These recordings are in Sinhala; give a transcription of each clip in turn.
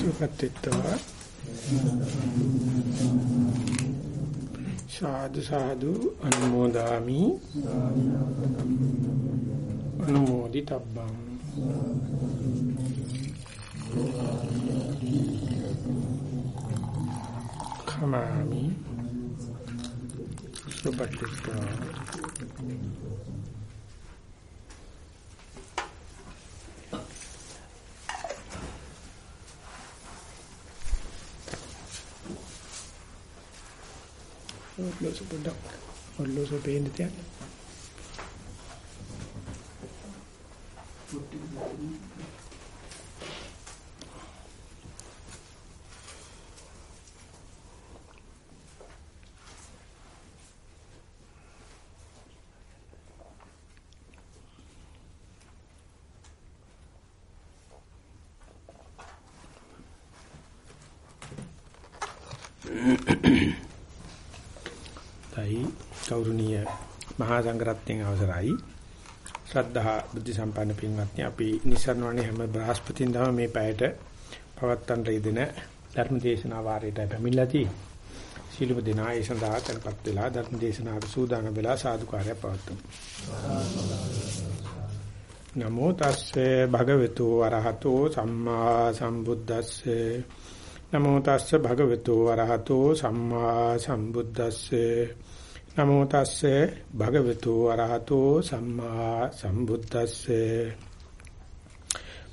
සුඛත්ත්වා සාදු සාදු අනුමෝදාමි. අනුමෝදිතබ්බං. කමාමි. සුභත්ත්වා ඔල්ලෝස පොඩ්ඩක් ඔල්ලෝස පේන්න තියන්න. තයි ගෞරවනීය මහා සංඝරත්නයේ අවසරයි. ශ්‍රද්ධා බුද්ධ සම්පන්න පින්වත්නි අපි නිසරණවනේ හැම බ්‍රහස්පතින්දම මේ පැයට පවත්තන් රෙදින ධර්ම දේශනා වාරයට පැමිණලා තියෙනවා සීලව දෙනා ඒ සඳහා කරපත් වෙලා ධර්ම දේශනාවට සූදානම් වෙලා සාදුකාරය පවත්වමු. නමෝ තස්සේ භගවතු වරහතෝ සම්මා සම්බුද්දස්සේ. නමෝ තස්ස භගවතු වරහතෝ සම්මා සම්බුද්දස්සේ. නමෝ තස්සේ භගවතු වරහතෝ සම්මා සම්බුද්දස්සේ.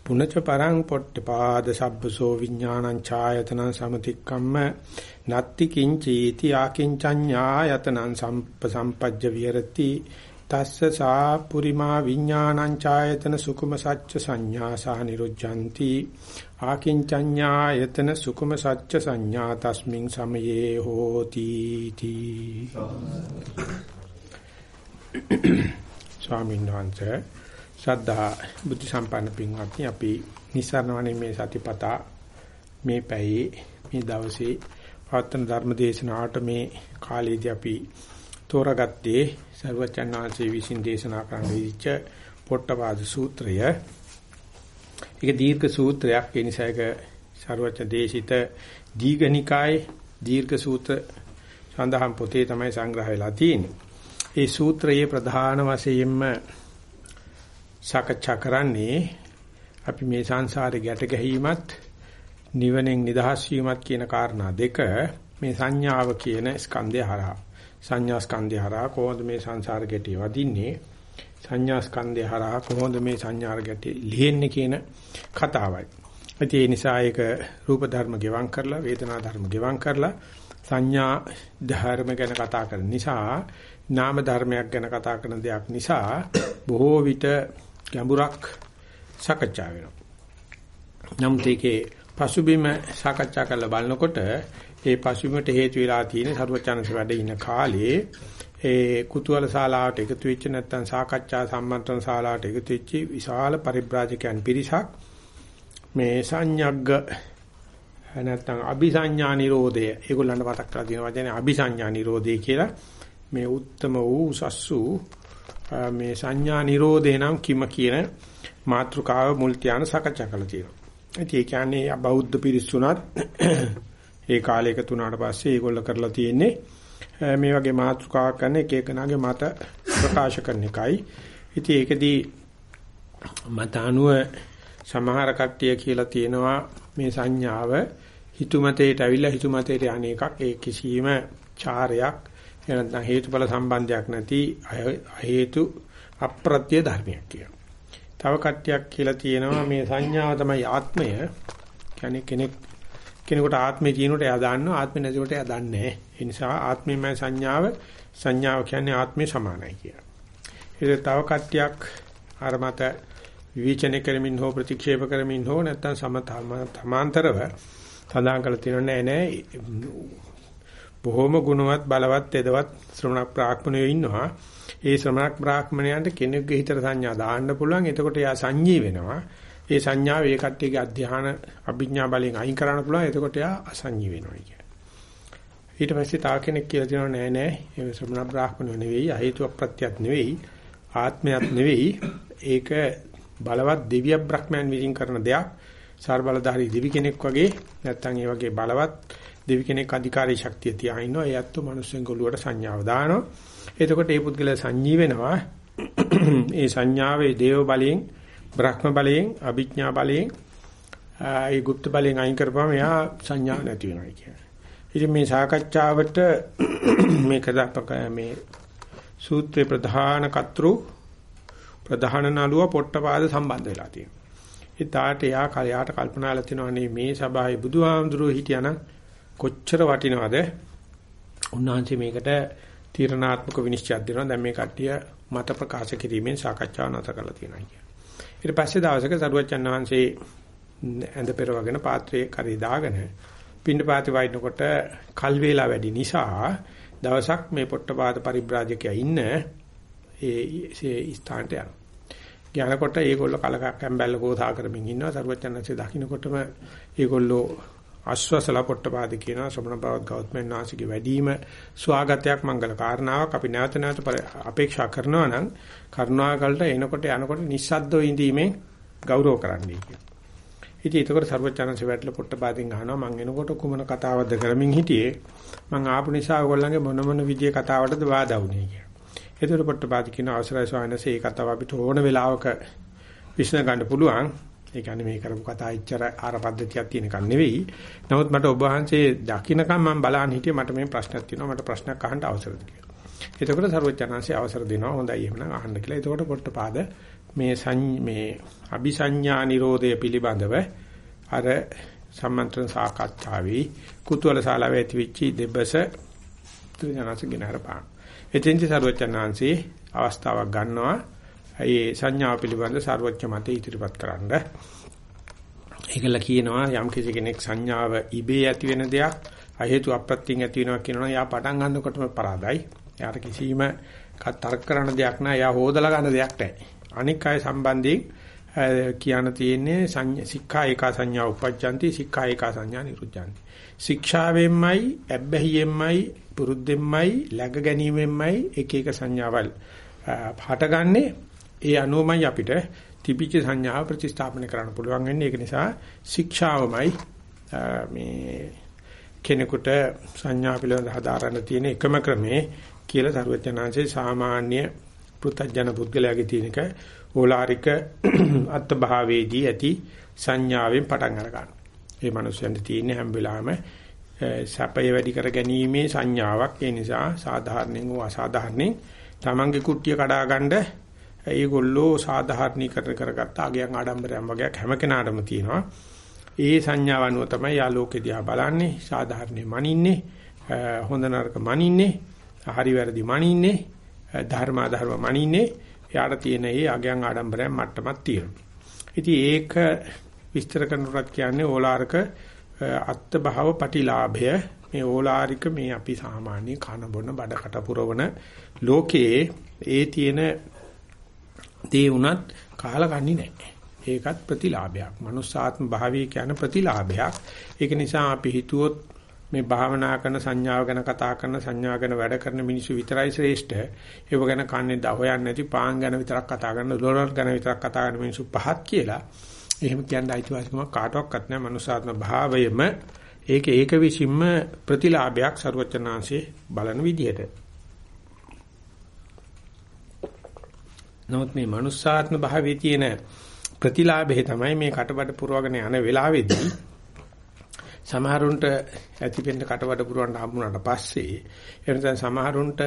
පුනච පරං පොට්ටපාද සබ්බසෝ විඥානං ඡායතන සමතික්කම්ම නත්ති කිංචීති ආකින්චඤ්ඤායතනං සම්පසම්පජ්ජ විහෙරති. තස්ස සා පුරිමා විඥානං ඡායතන සුකුම සච්ච සංඥා සහ නිරුද්ධಂತಿ ආකින්චඤ්ඤායතන සුකුම සච්ච සංඥා තස්මින් සමයේ හෝති තී. ස්වාමීන් වහන්සේ ශ්‍රද්ධා බුද්ධ සම්පන්න පින්වත්නි අපි නිසරණවනේ මේ සතිපතා මේ පැයේ මේ දවසේ පවත්වන ධර්ම දේශනාවට මේ කාලේදී අපි තෝරාගත්තේ සර්වචන්නාංශයේ විසින් දේශනා කරන්න දීච්ච පොට්ටපාද සූත්‍රය. ඒක දීර්ඝ සූත්‍රයක් ඒ නිසා ඒක සර්වචන් දේශිත දීඝනිකායේ දීර්ඝ සූත්‍ර සඳහන් පොතේ තමයි සංග්‍රහ වෙලා තියෙන්නේ. ඒ සූත්‍රයේ ප්‍රධාන වශයෙන්ම සාකච්ඡා කරන්නේ අපි මේ සංසාරේ ගැට ගැහිමත් නිවනෙන් නිදහස් වීමත් කියන කාරණා දෙක මේ සංඥාව කියන ස්කන්ධය හරහා සංඥා ස්කන්ධය හරහා කොහොමද මේ සංසාර ගැටේ වදින්නේ සංඥා ස්කන්ධය හරහා කොහොමද මේ සංඥාර ගැටේ ලියෙන්නේ කියන කතාවයි. ඒ නිසා ඒක රූප ධර්ම ගෙවම් කරලා වේදනා ධර්ම ගෙවම් කරලා සංඥා ධර්ම ගැන කතා කරන නිසා නාම ධර්මයක් ගැන කතා කරන දෙයක් නිසා බොහෝ විට ගැඹුරක් සාකච්ඡා වෙනවා. නමුත් ඒකේ පසුබිම සාකච්ඡා කරලා බලනකොට ඒ පසුබිමට හේතු වෙලා තියෙන සරුවචනස වැඩ ඉන්න කාලේ ඒ කුතුහල ශාලාවට එකතු වෙච්ච නැත්නම් සාකච්ඡා සම්මන්ත්‍රණ ශාලාවට එකතු වෙච්ච විශාල පරිබ්‍රාජකයන් පිරිසක් මේ සංඥග්ග නැත්නම් අபிසඤ්ඤා නිරෝධය ඒගොල්ලන්ට මතක් කරලා තියෙන වචනේ අபிසඤ්ඤා නිරෝධය කියලා මේ උත්තම වූ උසස්සු මේ සංඥා නිරෝධේ නම් කිම කියන මාතෘකාව මුල් ධානය සාකච්ඡා කරලා තියෙනවා. ඒ කියන්නේ බෞද්ධ පිරිසුණත් ඒ කාලේ එකතු වුණාට පස්සේ ඒගොල්ල කරලා තියෙන්නේ මේ වගේ මාතෘකාවක් කරන එක එකනාගේ මත ප්‍රකාශ කරන එකයි. ඉතින් ඒකදී මත අනුව සමහර කට්ටිය කියලා තියෙනවා මේ සංඥාව හිතුමතේට ඇවිල්ලා හිතුමතේට අනේකක් ඒ කිසියම් චාරයක් නැත්නම් හේතුඵල සම්බන්ධයක් නැති හේතු අප්‍රත්‍ය ධර්මයක් කියලා. තව කට්ටියක් කියලා තියෙනවා මේ සංඥාව තමයි ආත්මය. කියන්නේ කෙනෙක් කෙනෙකුට ආත්මේ තියෙනකොට එයා දන්නවා ආත්මේ නැතිකොට එයා දන්නේ නැහැ. ඒ නිසා ආත්මයමයි සංඥාව සංඥාව කියන්නේ ආත්මේ සමානයි කියලා. ඒක තව කට්ටියක් අර මත විවේචනය කරමින් හෝ ප්‍රතික්ෂේප කරමින් හෝ නැත්නම් සමතමාන්තරව සඳහන් කරලා තියෙනවා නෑ නෑ බොහොම ගුණවත් බලවත් එදවත් ශ්‍රමණක් බ්‍රාහ්මණයෝ ඉන්නවා. ඒ ශ්‍රමණක් බ්‍රාහ්මණයන්ට කෙනෙකුගේ හිතට සංඥා දාන්න පුළුවන්. එතකොට එයා සංජී වෙනවා. ඒ සංඥාව ඒ කට්ටියගේ අධ්‍යාන අභිඥා බලයෙන් අයින් කරන්න පුළුවන්. එතකොට එයා අසංජී වෙනවා කියන්නේ. ඊට පස්සේ තා කෙනෙක් කියලා දෙනවා නෑ නෑ ඒ ශ්‍රමණ බ්‍රාහ්මණයෝ නෙවෙයි, අහේතු අප්‍රත්‍යත් නෙවෙයි, ආත්මයක් නෙවෙයි. ඒක බලවත් දෙවිය බ්‍රහ්මයන් විසින් කරන දෙයක්. සර්බලධාරී දෙවි කෙනෙක් වගේ නැත්තම් ඒ වගේ බලවත් දෙවි කෙනෙක් අධිකාරී ශක්තිය තියා ඉන්නවා. ඒ අත්තු මිනිස්සුන් ගොළුවට සංඥාව දානවා. එතකොට ඒ පුද්ගලයා සංජී වෙනවා. ඒ සංඥාවේ දේව බලයෙන්, බ්‍රහ්ම බලයෙන්, අභිඥා බලයෙන්, ඒ গুপ্ত බලයෙන් අයින් කරපුවම එයා සංඥා නැති වෙනවා කියන්නේ. ඉතින් මේ සාකච්ඡාවට මේ කදාපක මේ සූත්‍රේ ප්‍රධාන කතෘ ප්‍රධාන නළුව පොට්ටපාද සම්බන්ධ වෙලා තියෙනවා. ඒ තාට යා කලයට කල්පනාලා තිනවනේ මේ සභාවේ බුදුහාමුදුරුවෝ හිටියානම් කොච්චර වටිනවද? උන්වහන්සේ මේකට තීරණාත්මක විනිශ්චයක් දෙනවා. දැන් මේ කට්ටිය මත ප්‍රකාශ කිරීමෙන් සාකච්ඡාව නැවත කරලා තියෙනවා කියන්නේ. ඊට පස්සේ දවසක සරුවච්චන් වහන්සේ ඇඳ පෙරවගෙන පාත්‍රයේ කරේ දාගෙන පින්න පාති වයින්නකොට කල් වේලා වැඩි නිසා දවසක් මේ පොට්ටපාද පරිබ්‍රාජකයා ඉන්න ඒ ස්ථානට යනවා. යනකොට ඒගොල්ලෝ කලකක් ඇම්බැල්ල ගෝසා කරමින් ඉන්නවා. සරුවචනන්සේ දකින්නකොටම ඒගොල්ලෝ අශ්වසල පොට්ටපාද කියනවා ශ්‍රමණ බවත් ගෞතමයන් වහන්සේගේ වැඩිම ස්වාගතයක් මංගල කාරණාවක් අපි නැවත නැවත අපේක්ෂා කරනවා නම් කරුණාකරට එනකොට යනකොට නිස්සද්දව ඉඳීමෙන් ගෞරව කරන්නයි කියනවා. ඉතින් ඒතකොට සර්වචනන්සේ වැටල පොට්ටපාදින් අහනවා මං එනකොට කුමන කතාවක්ද කරමින් හිටියේ මං ආපු නිසා ඔයගොල්ලන්ගේ මොන මොන විදිය කතාවටද වාදා වුනේ කියලා. ඒතර පොට්ටපාද කියන අවසරයි ස්වාමීන් වහන්සේ ඒ කතාව අපිට ඕන වෙලාවක විශ්න ගන්න පුළුවන්. ඒ කියන්නේ මේ කරපු කතා ඉච්චර ආර පද්ධතියක් තියෙන එකක් නෙවෙයි. නමුත් මට ඔබ වහන්සේ දකින්නකම් මම බලන් හිටියේ මට මේ ප්‍රශ්නක් තියෙනවා මට ප්‍රශ්නයක් අහන්න අවසරද කියලා. එතකොට සර්වඥාන්සේ අවසර දෙනවා හොඳයි එහෙමනම් අහන්න කියලා. එතකොට පොට්ටපාද මේ මේ අபிසඤ්ඤා නිරෝධය පිළිබඳව අර සම්මන්ත්‍රණ සාකච්ඡාවේ කුතුහල ශාලාවේ ඇතිවෙච්ච දෙබස තුනනසගෙන හරපාන. එතෙන්දි සර්වඥාන්සේ අවස්ථාවක් ගන්නවා ඒ සංඥාව පිළිබඳ සර්වඥ මතය ඉදිරිපත් කරන්න. ඒකල කියනවා යම් කිසි කෙනෙක් සංඥාව ඉබේ ඇති වෙන දෙයක් අහේතු අප්‍රත්‍යයෙන් ඇති වෙනවා කියනවා යා පටන් ගන්නකොටම පරාදයි. යාට කිසිම තර්ක කරන දෙයක් නෑ. යා හොදලා ගන්න දෙයක් නෑ. අනික් අය සම්බන්ධයෙන් කියන්න තියෙන්නේ සික්ඛා ඒකා සංඥා උපජ්ජಂತಿ සික්ඛා ඒකා සංඥා නිරුද්ධಂತಿ. ශික්ෂාවෙන්මයි, ඇබ්බැහියෙන්මයි, පුරුද්දෙන්මයි, läග ගැනීමෙන්මයි එක එක සංඥාවල් හටගන්නේ. ඒ අනුවමයි අපිට තිබිච්ච සංඥාව ප්‍රතිස්ථාපන කරන්න පුළුවන් වෙන්නේ. ඒක නිසා ශික්ෂාවමයි මේ කෙනෙකුට සංඥා පිළිබඳ හදාරන්න තියෙන එකම ක්‍රමේ කියලා සරුවචනාංශේ සාමාන්‍ය පෘථජන පුද්ගලයාගේ තියෙනක ඕලාරික අත්භාවයේදී ඇති සංඥාවෙන් පටන් අර ගන්න. ඒ මිනිස්යන්ට තියෙන හැම වෙලාවෙම සැපය වැඩි කර ගැනීමේ සංඥාවක්. ඒ නිසා සාධාරණෙන් හෝ අසාධාරණෙන් තමන්ගේ කුට්ටිය කඩා ගන්න ඒගොල්ලෝ සාධාරණීකරණ කරගත්ත අගයන් ආඩම්බරයන් වගේ හැම කෙනාටම තියෙනවා. ඒ සංඥාව අනුව තමයි යා ලෝකෙ දිහා බලන්නේ, සාධාරණේ මනින්නේ, හොඳ නරක මනින්නේ, හරි වැරදි මනින්නේ, ධර්ම අධර්ම මනින්නේ. යාට තියෙන ඒ අගයන් ආඩම්බරයන් මට්ටමක් තියෙනවා. ඉතින් ඒක විස්තර කරනකොට කියන්නේ ඕලාරක අත්ත භව පටිලාභය මේ ඕලාරික මේ අපි සාමාන්‍ය කන බොන බඩකට පුරවන ලෝකයේ ඒ තියෙන දේ උනත් කාලා කන්නේ නැහැ. ඒකත් ප්‍රතිලාභයක්. මනුස්සාත්ම භාවය කියන ප්‍රතිලාභයක්. ඒක නිසා අපි හිතුවොත් මේ භාවනා කරන සංඥාව ගැන කතා කරන සංඥා ගැන වැඩ කරන මිනිස්සු විතරයි ශ්‍රේෂ්ඨ. ඒව ගැන කන්නේ ද හොයන්නේ නැති පාන් ගැන විතරක් කතා කරන ඩොලර් ගැන විතරක් කතා කරන මිනිස්සු පහත් කියලා. එහෙම කියන්න අයිතිවාසිකමක් කාටවත් නැහැ. මනුසාත්ම භාවයම ඒක ඒක විසින්ම ප්‍රතිලාභයක් ਸਰවචනාංශේ බලන විදිහට. නමුත් මේ මනුස්සාත්ම භාවයේ තියෙන ප්‍රතිලාභේ තමයි මේ කටබඩ පුරවගෙන යන වෙලාවේදී සමහරුන්ට ඇතිපෙන්න කටබඩ පුරවන්න හම්බුනාට පස්සේ එනසම් සමහරුන්ට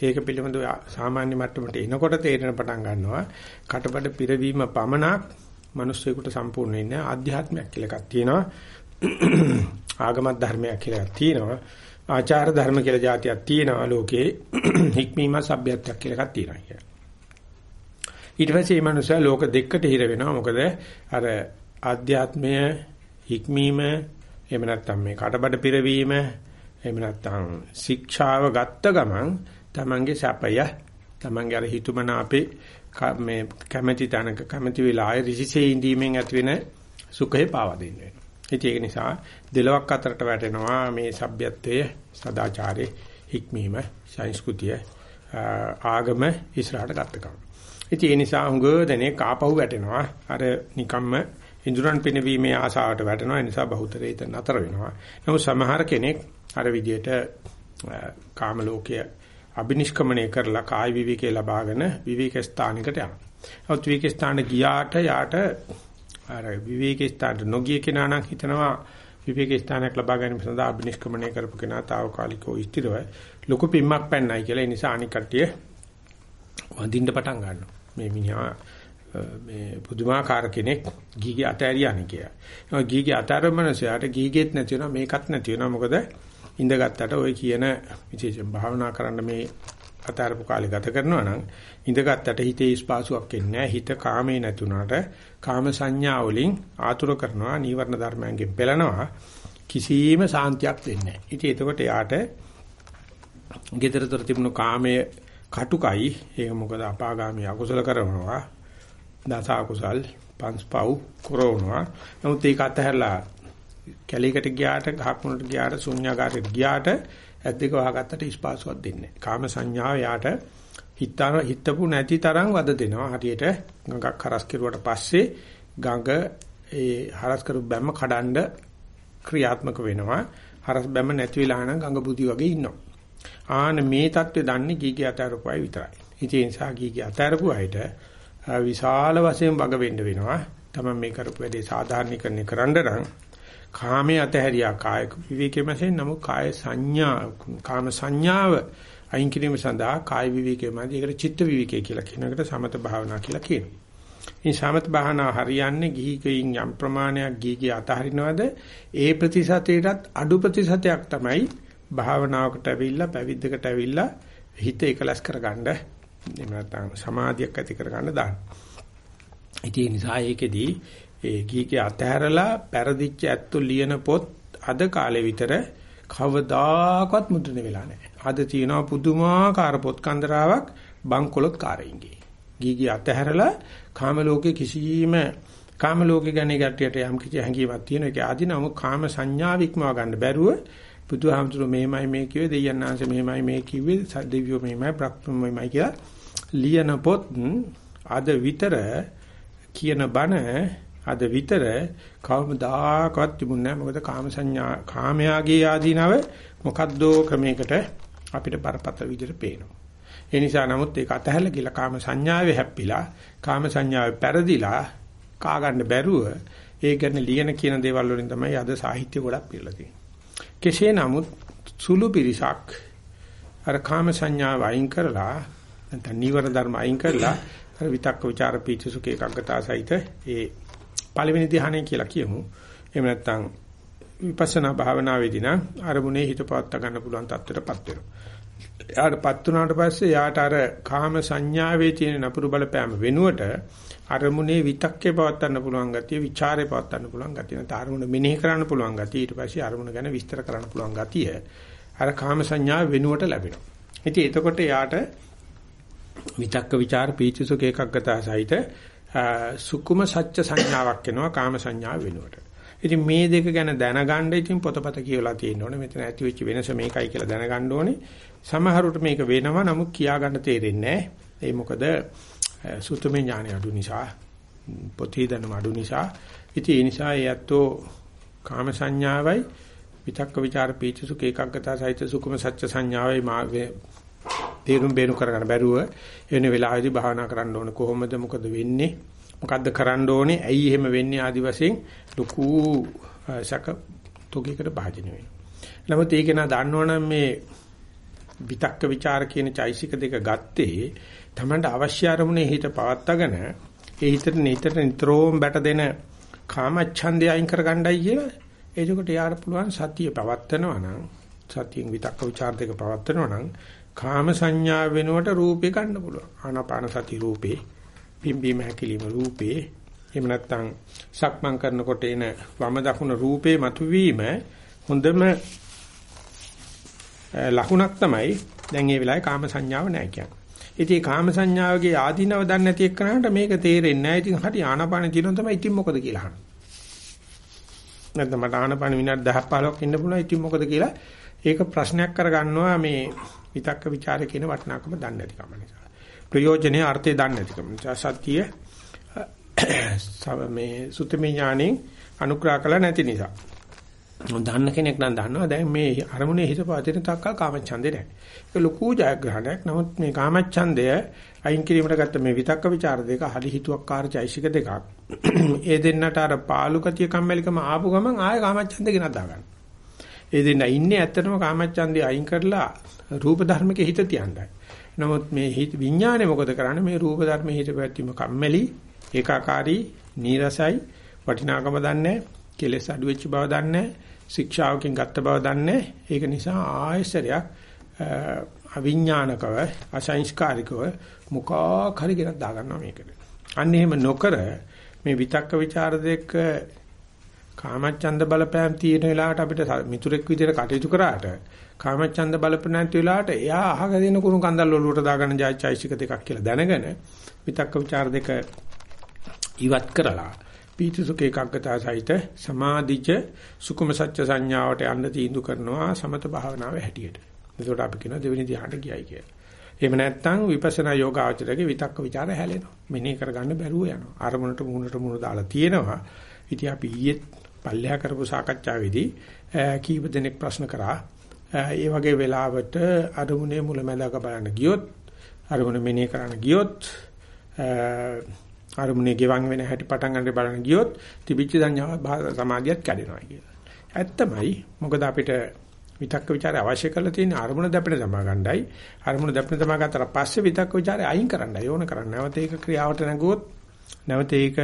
ඒක පිළිබඳව සාමාන්‍ය මට්ටමට එනකොට තේරෙන පටන් ගන්නවා කටබඩ පිරවීම පමණක් මිනිස්සුෙකුට සම්පූර්ණ වෙන්නේ ආධ්‍යාත්මයක් කියලා එකක් තියෙනවා. ආගමත් ධර්මයක් කියලා එකක් තියෙනවා. ආචාර ධර්ම කියලා જાතියක් තියෙනවා. ලෝකේ හික්මීම සભ્‍යත්වයක් කියලා එකක් තියෙනවා කියන්නේ ඊට පස්සේ මේ මනුස්සයා ලෝක දෙකකට හිර වෙනවා. මොකද අර ආධ්‍යාත්මය හික්මීම එහෙම නැත්නම් මේ කටබඩ පිරවීම එහෙම නැත්නම් ශික්ෂාව ගත්ත ගමන් තමන්ගේ සැපය තමන්ගේ අර හිතුමන අපේ මේ කැමැති තැනක කැමැති වෙලාවේ ඍෂිසේ ඉඳීමෙන් ඇතිවෙන සුඛය පාවා දෙන්න වෙනවා. ඒක නිසා දෙලොක් අතරට වැටෙනවා මේ සભ્યත්වයේ සදාචාරයේ හික්මීම සංස්කෘතිය ආගම ඉස්සරහට ගත්තකම. ඉතින් ඒ නිසා හුඟ දෙනෙක් ආපහු වැටෙනවා. අර නිකම්ම ඉන්ද්‍රයන් පිනවීමේ ආසාවට වැටෙනවා. ඒ නිසා බහුතරය එතන නතර වෙනවා. නමුත් සමහර කෙනෙක් අර විදියට කාම ලෝකයේ අබිනිෂ්ක්‍මණය කරලා කාය විවිකේ ලබාගෙන විවික ස්ථානයකට යනවා. ඔත් විවික ස්ථාන ගියාට යාට අර විවික ස්ථාන නොගිය කෙනා නම් හිතනවා විවික ස්ථානයක් ලබා ගැනීම සඳහා අබිනිෂ්ක්‍මණය කරපු කෙනා తాවකාලිකව ස්ථිරව ලොකු පිම්මක් පැන්නයි කියලා ඒ නිසා අනික් කට්ටිය වඳින්න පටන් ගන්නවා. මේ මිනිහා මේ පුදුමාකාර කෙනෙක් ගීගේ අතෑරියානේ කියලා. ගීගේ අතාරමනසයාට ගීගෙත් නැති වෙනවා මේකත් නැති වෙනවා මොකද ඉඳගත්තට ওই කියන විශේෂයෙන් භාවනා කරන්න මේ අතාරපු කාලේ ගත කරනවා නම් ඉඳගත්තට හිතේ ස්පාසුවක් එන්නේ නැහැ. හිත කාමේ නැතුණාට කාම සංඥා වලින් ආතුර කරනවා නීවරණ ධර්මයන්ගෙන් පෙළනවා කිසිම සාන්තියක් දෙන්නේ නැහැ. ඉතින් එතකොට යාට ගෙදරතර තිබුණු කාමයේ කටුකයි. ඒක මොකද අපාගාමී අකුසල කරනවා. දස අකුසල් පංස්පව් කරනවා නමුත් ඒක අතහැරලා කැලේකට ගියාට ගහක් මුලට ගියාට ශුන්‍යාකාරයට ගියාට ඇද්දක වහගත්තට ස්පාසුවක් දෙන්නේ කාම සංඥාව යාට හිතන හිතපු නැති තරම් වද දෙනවා. හරියට ගඟක් හරස් කෙරුවට පස්සේ ගඟ ඒ හරස් කරු බැම්ම කඩන්ඩ ක්‍රියාත්මක වෙනවා. හරස් බැම්ම නැති වෙලා නම් ගඟ බුදි වගේ ඉන්නවා. ආන මේ தත්ත්වය දන්නේ ගීගේ අතාරපුවයි විතරයි. ඉතින් ඒ නිසා ගීගේ අතාරපුවයිට විශාල වශයෙන් වග වෙන්න වෙනවා. තමයි මේ කරපු වැඩේ සාධාරණීකරණය කරන්න නම් කාමයේ අතහැරියා කාය විවේකයෙන් වශයෙන් නමුත් කාය සංඥා කාම සංඥාව අයින් කිරීම සඳහා කාය විවේකයෙන් මැද ඒකට චිත්ත විවේකය කියලා කියන එකට සමත භාවනා කියලා කියනවා. මේ සමත භාවනා හරියන්නේ ගිහිකයින් යම් ප්‍රමාණයක් ගිහිගේ අතහරිනවද? ඒ ප්‍රතිශතයටත් අඩු ප්‍රතිශතයක් තමයි භාවනාවකට ඇවිල්ලා පැවිද්දකට ඇවිල්ලා හිත එකලස් කරගන්න එහෙම නැත්නම් සමාධියක් ඇති කරගන්න දාන්න. ඉතින් ඒ නිසා ඒකෙදී ඒ කීකේ අතහැරලා පෙරදිච්ච ඇත්තු ලියන පොත් අද කාලේ විතර කවදාකවත් මුද්‍රණය වෙලා නැහැ. අද තියෙනවා පුදුමාකාර පොත් කන්දරාවක් බංකොලොත් කාරයින්ගේ. ගීගී අතහැරලා කාම ලෝකේ කිසියම් කාම ලෝකේ ගැන ගැටියට යම් කිසි හැඟීමක් තියෙන එක ආදීනම කාම සංඥා වික්මව ගන්න බැරුව බුදුහාමුදුරු මෙහෙමයි මේ කිව්වේ දෙයයන් ආංශ මෙහෙමයි මේ කිව්වේ දෙවියෝ මෙහෙමයි බ්‍රහ්ම මෙහෙමයි කියලා ලියන පොත් අද විතර කියන බණ අද විතර කවමදාකවත් තිබුණේ නැහැ. මොකද කාම සංඥා කාමයාගේ ආදීනව මොකද්දෝ ක්‍රමයකට අපිට බරපතල විදිහට පේනවා. ඒ නිසා නමුත් ඒක අතහැරලා ගිහලා කාම සංඥාවේ හැප්පිලා කාම සංඥාවේ පෙරදිලා කා ගන්න බැරුව ඒ ගැන ලියන කියන දේවල් වලින් තමයි අද සාහිත්‍ය ගොඩක් පිරලා තියෙන්නේ. කෙසේ නමුත් සුළු පිරිසක් අර කාම සංඥාව අයින් කරලා නැත්නම් නීවර ධර්ම අයින් කරලා අර විතක්ක ਵਿਚාර පීති සුඛ ඒකග්ගතා සහිත ඒ පළවෙනි ධ්‍යානය කියලා කියමු. එහෙම නැත්නම් විපස්සනා භාවනාවේදී නම් අරමුණේ හිත පවත්වා ගන්න පුළුවන් තත්ත්වයටපත් වෙනවා. එයාටපත් වුණාට පස්සේ යාට අර කාම සංඥාවේ තියෙන නපුරු බලපෑම වෙනුවට අරමුණේ විතක්කේ පවත්වන්න පුළුවන් ගතිය, ਵਿਚාරේ පවත්වන්න පුළුවන් ගතිය. නැත්නම් අරමුණ මෙනෙහි කරන්න පුළුවන් ගතිය. ඊට පස්සේ අරමුණ ගැන විස්තර කරන්න පුළුවන් ගතිය. අර කාම සංඥා වෙනුවට ලැබෙනවා. ඉතින් එතකොට යාට විතක්ක ਵਿਚාර පීචිසුක ඒකග්ගතා සහිත සුකුම සත්‍ය සංඥාවක් එනවා කාම සංඥා වෙනුවට. ඉතින් මේ දෙක ගැන දැනගන්න ඉතින් පොතපත කියවලා තියෙන්න ඕනේ. මෙතන ඇති වෙච්ච වෙනස මේකයි කියලා දැනගන්න ඕනේ. සමහරුට මේක වෙනවා නමුත් කියා ගන්න තේරෙන්නේ නැහැ. ඒ මොකද සුතමේ ඥාන අඩු නිසා පොතේ දැනුම අඩු නිසා. ඉතින් ඒ නිසා ඒ ඇත්තෝ කාම සංඥාවයි විතක්ක ਵਿਚාර පීචසුක ඒකාග්‍රතාව සහිත සුකුම සත්‍ය සංඥාවයි මාගේ තේරුම් බේරු කරගන්න බැරුව. එන වෙලාවේදී භාවනා කරන්න ඕනේ කොහොමද මොකද වෙන්නේ? මොකද්ද කරන්න ඕනේ? ඇයි එහෙම වෙන්නේ ආදි වශයෙන්? ලොකු සක තෝකයකට භාජනය වෙනවා. නමුත් ඒක නා දන්නවනම් මේ විතක්ක ਵਿਚාර කියන චෛසික දෙක ගත්තේ තමන්ට අවශ්‍ය අරමුණේ හිත පවත්වාගෙන ඒ හිතට නිතර නිතරම බැට දෙන කාමච්ඡන්දය අයින් කරගන්නයි කියලා එතකොට යාර පුළුවන් සතිය පවත්නවා නම් සතියෙන් විතක්ක ਵਿਚාර දෙක පවත්නවා නම් කාම සංඥා වෙනුවට රූපේ ගන්න පුළුවන්. ආනාපාන සති රූපේ, පිම්බීම හැකිලිම රූපේ, එහෙම නැත්නම් සක්මන් කරනකොට එන වම දකුණ රූපේ මතුවීම හොඳම ලකුණක් තමයි දැන් මේ වෙලාවේ කාම සංඥාව නැහැ කියන්නේ. ඉතින් කාම සංඥාවගේ ආධිනව දන්නේ නැති එක්කනට මේක තේරෙන්නේ නැහැ. ඉතින් හරි ආනාපාන තියෙනවා තමයි ඉතින් මොකද කියලා අහනවා. නැත්නම් මට ආනාපාන විනාඩි 10 15ක් ඉන්න පුළුවන් ඉතින් මොකද කියලා ඒක ප්‍රශ්නයක් කරගන්නවා මේ විතක්ක ਵਿਚාර කියන වටිනාකම දන්නේ නැතිකම නිසා. ප්‍රයෝජනේ අර්ථය දන්නේ නැතිකම. නිසා සතිය මේ සුතමේ ඥාණයෙන් අනුග්‍රහ කළ නැති නිසා. දන්න කෙනෙක් නම් දන්නවා දැන් මේ අරමුණේ හිත පවතින තාක්කල් කාමච්ඡන්දේ නැහැ. ඒක ලොකු ජයග්‍රහණයක්. නමුත් මේ කාමච්ඡන්දය අයින් කිරීමට ගත්ත මේ විතක්ක ਵਿਚාර දෙක හරි හිතුවක්කාර චෛසික දෙකක්. ඒ දෙන්නට අර පාලුකතිය කම්මැලිකම ආපු ගමන් ආය කාමච්ඡන්දේ ගෙනත් දාගන්න. ඒ දෙන්න ඉන්නේ ඇත්තටම කාමච්ඡන්දේ අයින් කරලා රූප ධර්මක හිත තියන්නයි. නමුත් මේ හිත විඥානේ මොකද කරන්නේ මේ රූප ධර්මයේ හිත පැවැත්වීම කම්මැලි ඒකාකාරී නීරසයි වටිනාකම දන්නේ කෙලෙස් අඩු වෙච්ච බව දන්නේ ශික්ෂාවකින් ගත්ත බව දන්නේ. ඒක නිසා ආයසරයක් අවිඥානිකව අසංස්කාරිකව මුඛා කරගෙන දාගන්නවා මේකට. අන්න එහෙම නොකර මේ විතක්ක ਵਿਚාර දෙක කාමච්ඡන්ද බලපෑම් තියෙන වෙලාවට අපිට මිතුරෙක් විදිහට කටයුතු කරාට කාමච්ඡන්ද බලපෑම් නැති වෙලාවට එයා අහගෙන කුණු කන්දල් වලට දාගන්න ජායිචෛසික දෙකක් කියලා දැනගෙන විතක්ක ਵਿਚාර දෙක ඉවත් කරලා පීතිසුඛ ඒකාග්‍රතාව සහිත සමාධිජ සුකුම සත්‍ය සංඥාවට යන්න තීන්දුව කරනවා සමත භාවනාවේ හැටියට. එතකොට අපි කියන දෙවෙනි ධ්‍යානට ගියයි කියලා. එහෙම නැත්නම් විපස්සනා යෝගාචරයේ විතක්ක ਵਿਚාර හැලෙනවා. මෙනෙහි කරගන්න බැරුව යනවා. අරමුණට මුහුණට මුහුණ දාලා තියෙනවා. ඉතින් අපි ඊයේ පල්ලෙහා කරපු සාකච්ඡාවේදී කීප දෙනෙක් ප්‍රශ්න කරා. ඒ වගේ වෙලාවට අරමුණේ මුලැමැදාක බලන්න ගියොත් අරමුණ මෙනෙහි කරන්න ගියොත් අරමුණේ ගෙවන් වෙන හැටි පටන් ගන්න බලන ගියොත් තිබිච්ච සංඥා සමාධියත් කැඩෙනවා කියලා. ඇත්තමයි මොකද අපිට විතක්ක ਵਿਚාරය අවශ්‍ය කරලා තියෙන අරමුණ දැපෙන තමා ගන්නයි අරමුණ දැපෙන තමා ගතට පස්සේ විතක්ක ਵਿਚාරය අයින් කරන්නයි ඕන කරන්නේ. නැවත ඒක ක්‍රියාවට නැගුවොත් නැවත ඒක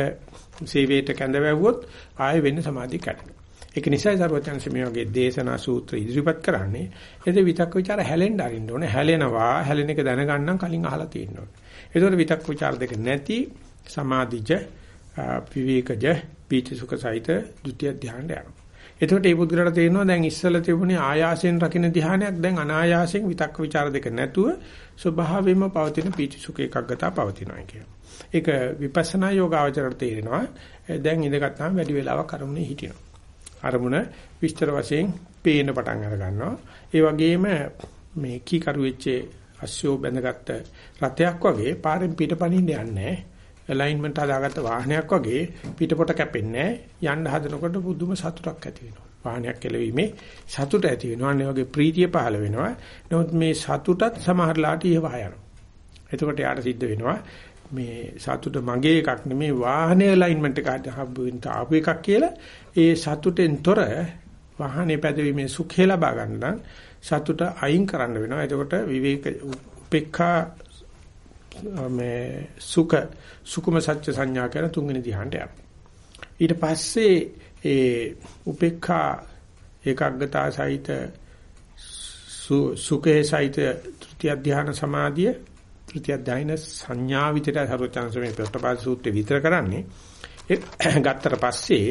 සේවයට කැඳ වැවුවොත් ආයෙ වෙන්න සමාධිය කැඩෙනවා. ඒක නිසා සර්වඥාන්ස මේ වගේ දේශනා සූත්‍ර ඉදිරිපත් කරන්නේ එතකොට විතක්ක ਵਿਚාර හැලෙන්න අරින්න ඕනේ හැලෙනවා හැලෙන එක දැනගන්න කලින් අහලා තියෙන්න ඕනේ ඒතකොට විතක්ක ਵਿਚාර දෙක නැති සමාධිජ විවේකජ පීති සුඛ සහිත ဒုတိ ය ධානයට යනවා. එතකොට මේ පුද්ගලයාට තේරෙනවා දැන් ඉස්සල තිබුණේ ආයාසයෙන් රකින්න ධානයක් දැන් අනායාසයෙන් විතක්ක ਵਿਚාර දෙක නැතුව ස්වභාවයෙන්ම පවතින පීති සුඛ එකක් ගතා පවතිනවා කියනවා. ඒක විපස්සනා යෝගාවචරයට තේරෙනවා. දැන් ඉඳගත්තාම වැඩි වෙලාවක් අරමුණේ හිටිනවා. අරමුණ විස්තර වශයෙන් පේන පටන් අර ගන්නවා. ඒ වගේම මේ කී කරුවෙච්ච අස්සෝ බැඳගත්ත රතයක් වගේ පාරෙන් පිටපණින්න යන්නේ ඇලයින්මන්ට් හදාගත්ත වාහනයක් වගේ පිටපොට කැපෙන්නේ යන්න හදනකොට පුදුම සතුටක් ඇති වෙනවා. වාහනයක් කෙලවීමේ සතුට ඇති වෙනවා. අනේ වගේ ප්‍රීතිය පහළ වෙනවා. නමුත් මේ සතුටත් සමහරලාට ඉහවහ යනවා. එතකොට යාට සිද්ධ වෙනවා මේ සතුට මගේ එකක් නෙමේ වාහනේ ඇලයින්මන්ට් එක ආපු එකක් කියලා ඒ සතුටෙන් තොර වාහනේ පැදවීමේ සුඛය ලබා ගන්න සතුට අයින් කරන්න වෙනවා. එතකොට විවේක උපේක්ඛා මේ සුඛ සුකුම සත්‍ය සංඥා කියන තුන්වෙනි ධ්‍යානට යනවා. ඊට පස්සේ ඒ උපේක්ඛා ඒකාග්‍රතාව සහිත සුඛේ සහිත තෘතිය ධ්‍යාන සමාධිය තෘතිය ධ්‍යාන සංඥා විතර සරෝචාන්සමේ ප්‍රස්තපාද සූත්‍රය විතර කරන්නේ ඒ ගත්තට පස්සේ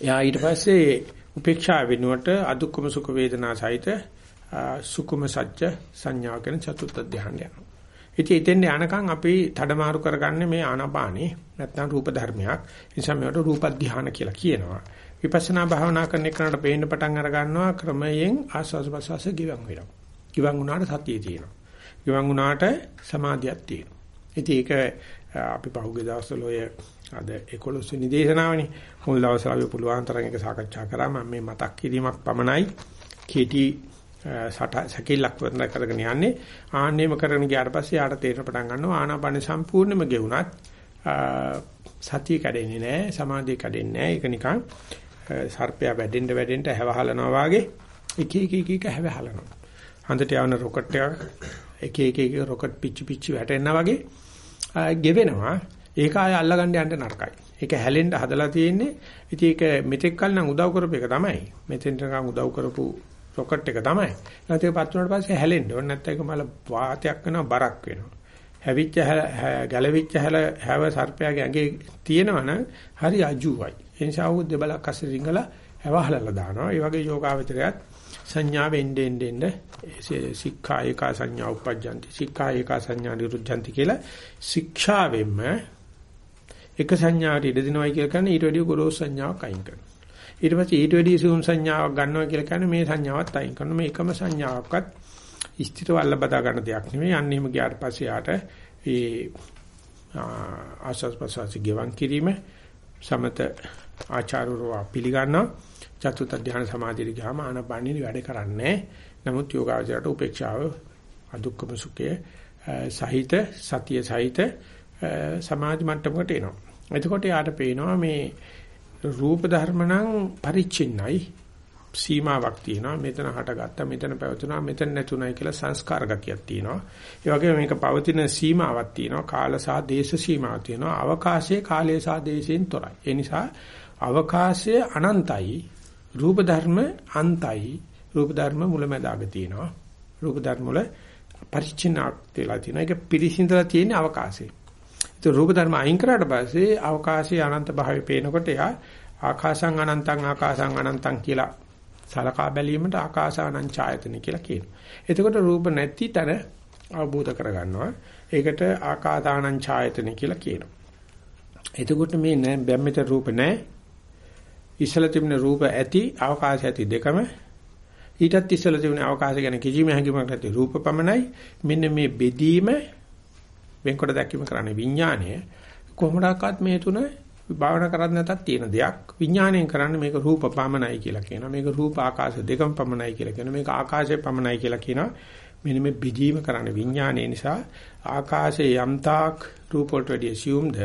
එයා ඊට පස්සේ උපේක්ෂා වෙනුවට අදුක්කම සුඛ වේදනා සහිත සුකුම සත්‍ය සංඥා කියන චතුර්ථ ධ්‍යානය යනවා. ඉතින් එතෙන් යනකම් අපි තඩමාරු කරගන්නේ මේ ආනාපානේ නැත්නම් රූප ධර්මයක්. ඒ නිසා මේකට රූප ධ්‍යාන කියලා කියනවා. විපස්සනා භාවනා කරන එකට පේන්න පටන් අර ගන්නවා ක්‍රමයෙන් ආස්වාද ප්‍රසවාස ගිවන් වෙනවා. ගිවන් වුණාට සතිය තියෙනවා. ගිවන් වුණාට සමාධියක් තියෙනවා. ඉතින් ඒක අපි පහුගිය දවස්වල ඔය අද 11 වෙනි දේශනාවනේ මුල් දවස්වල අපි පුළුවන් තරම් එක සාකච්ඡා කරා මම මේ මතක් කිරීමක් පමණයි කීටි සට සැකිල්ලක් වතන කරගෙන යන්නේ. ආන්නේම කරගෙන ගියාට පස්සේ යාට තේරෙන පටන් ගන්නවා ආනාපාන සම්පූර්ණයෙන්ම ගෙවුනත් සතිය කැඩෙන්නේ නැහැ සමාධිය කැඩෙන්නේ නැහැ ඒක නිකන් සර්පයා වැඩෙන්න වැඩෙන්න හැවහලනවා වාගේ එක එක එක එක හැවහලනවා හන්දට යවන රොකට් එකක් එක එක එක රොකට් පිච්චි පිච්චි වැටෙනවා වගේ ගෙවෙනවා. ඒක ආය අල්ලගන්න යන්න නරකයි. ඒක හැලෙන්න හදලා තියෙන්නේ. ඉතින් ඒක මෙතෙක් කල නම් උදව් කරපු එක තමයි. මෙතෙන්ට උදව් කරපු රොකට් එක තමයි. නැත්නම් ඒක පත් වුණාට පස්සේ හැලෙන්න ඕනේ. නැත්නම් ඒක මල වාතයක් වෙනවා බරක් වෙනවා. හැවිච්ච ගැලවිච්ච හැල හැව සර්පයාගේ ඇඟේ තියෙනවනම් හරි අජුවයි. ඒ නිසා උ දෙබලක් අස්සේ රිංගලා හැවහලලා දානවා. ඒ වගේ යෝගාවචරයත් සංඥා වෙන්නේ එන්නේ සික්ඛා ඒකා සංඥා උපජ්ජಂತಿ. සික්ඛා ඒකා සංඥා නිරුද්ධಂತಿ කියලා ශික්ෂාවෙම එක සංඥාට ඉඩ දෙනවයි කියලා කියන්නේ ඊට වැඩිය ගොරෝසු සංඥාවක් අයින් කරනවා. ඊට පස්සේ ඊට වැඩි සූම් සංඥාවක් ගන්නවා කියලා කියන්නේ මේ සංඥාවත් අයින් කරනවා මේ එකම සංඥාවක්වත් ස්ථිරවල්ල බදා ගන්න දෙයක් නෙවෙයි. අන්න එහෙම ගියාට පස්සේ යාට ඒ ආශස් ප්‍රසවාස ගෙවන් කිරීම සමත ආචාරවල පිළිගන්නවා. චතුත් ධ්‍යාන සමාධියට ගියාම ආනපානිය වැඩ කරන්නේ. නමුත් යෝගාචරයට උපේක්ෂාව අදුක්කම සුඛය සහිත සතිය සහිත සමාධි මට්ටමකට එනවා. එතකොට යාට පේනවා මේ රූප ධර්ම නම් පරිච්ඡින්නයි. සීමාවක් තියෙනවා. මෙතන හටගත්තා මෙතන පැවතුනා මෙතන නැතුණයි කියලා සංස්කාර ගතියක් තියෙනවා. ඒ වගේම මේක පවතින සීමාවක් තියෙනවා. කාල සහ දේශ සීමාවක් තියෙනවා. අවකාශයේ කාලය සහ දේශයෙන් තොරයි. ඒ නිසා අවකාශය අනන්තයි. රූප ධර්ම අන්තයි. රූප ධර්ම මුලැමැදාග තියෙනවා. රූප ධර්ම වල පරිච්ඡින්නක් තියලා තියෙනවා. ඒක පිරිසිඳලා තියෙන අවකාශයේ ඒක රූප ධර්ම අයින් කරාට පස්සේ අවකාශයේ අනන්ත භාවය පේනකොට එයා ආකාසං අනන්තං ආකාසං අනන්තං කියලා සලකා බැලීමට ආකාසානං ඡායතන කියලා කියනවා. එතකොට රූප නැති තර අවබෝධ කරගන්නවා. ඒකට ආකාසානං ඡායතන කියලා කියනවා. එතකොට මේ නෑ බැම්මෙත රූප නෑ. ඉස්සල තිබෙන රූප ඇති අවකාශ ඇති දෙකම ඊටත් ඉස්සල තිබෙන අවකාශ ගැන කිසිම හැඟීමක් නැති රූප පමණයි. මෙන්න මේ බෙදීම වෙන්කොට දැක්වීම කරන්නේ විඥාණය. කොහොමඩක්වත් මේ තුන භාවනා කරන්නේ නැතත් තියෙන දෙයක්. විඥාණයෙන් කරන්නේ මේක රූප පමණයි කියලා කියනවා. මේක රූප ආකාශ දෙකම පමණයි කියලා කියනවා. මේක ආකාශය පමණයි කියලා කියනවා. මෙන්න මේ බිජීම කරන්නේ විඥාණය නිසා. ආකාශයේ යම්තාක් රූප වලට වැඩි assumed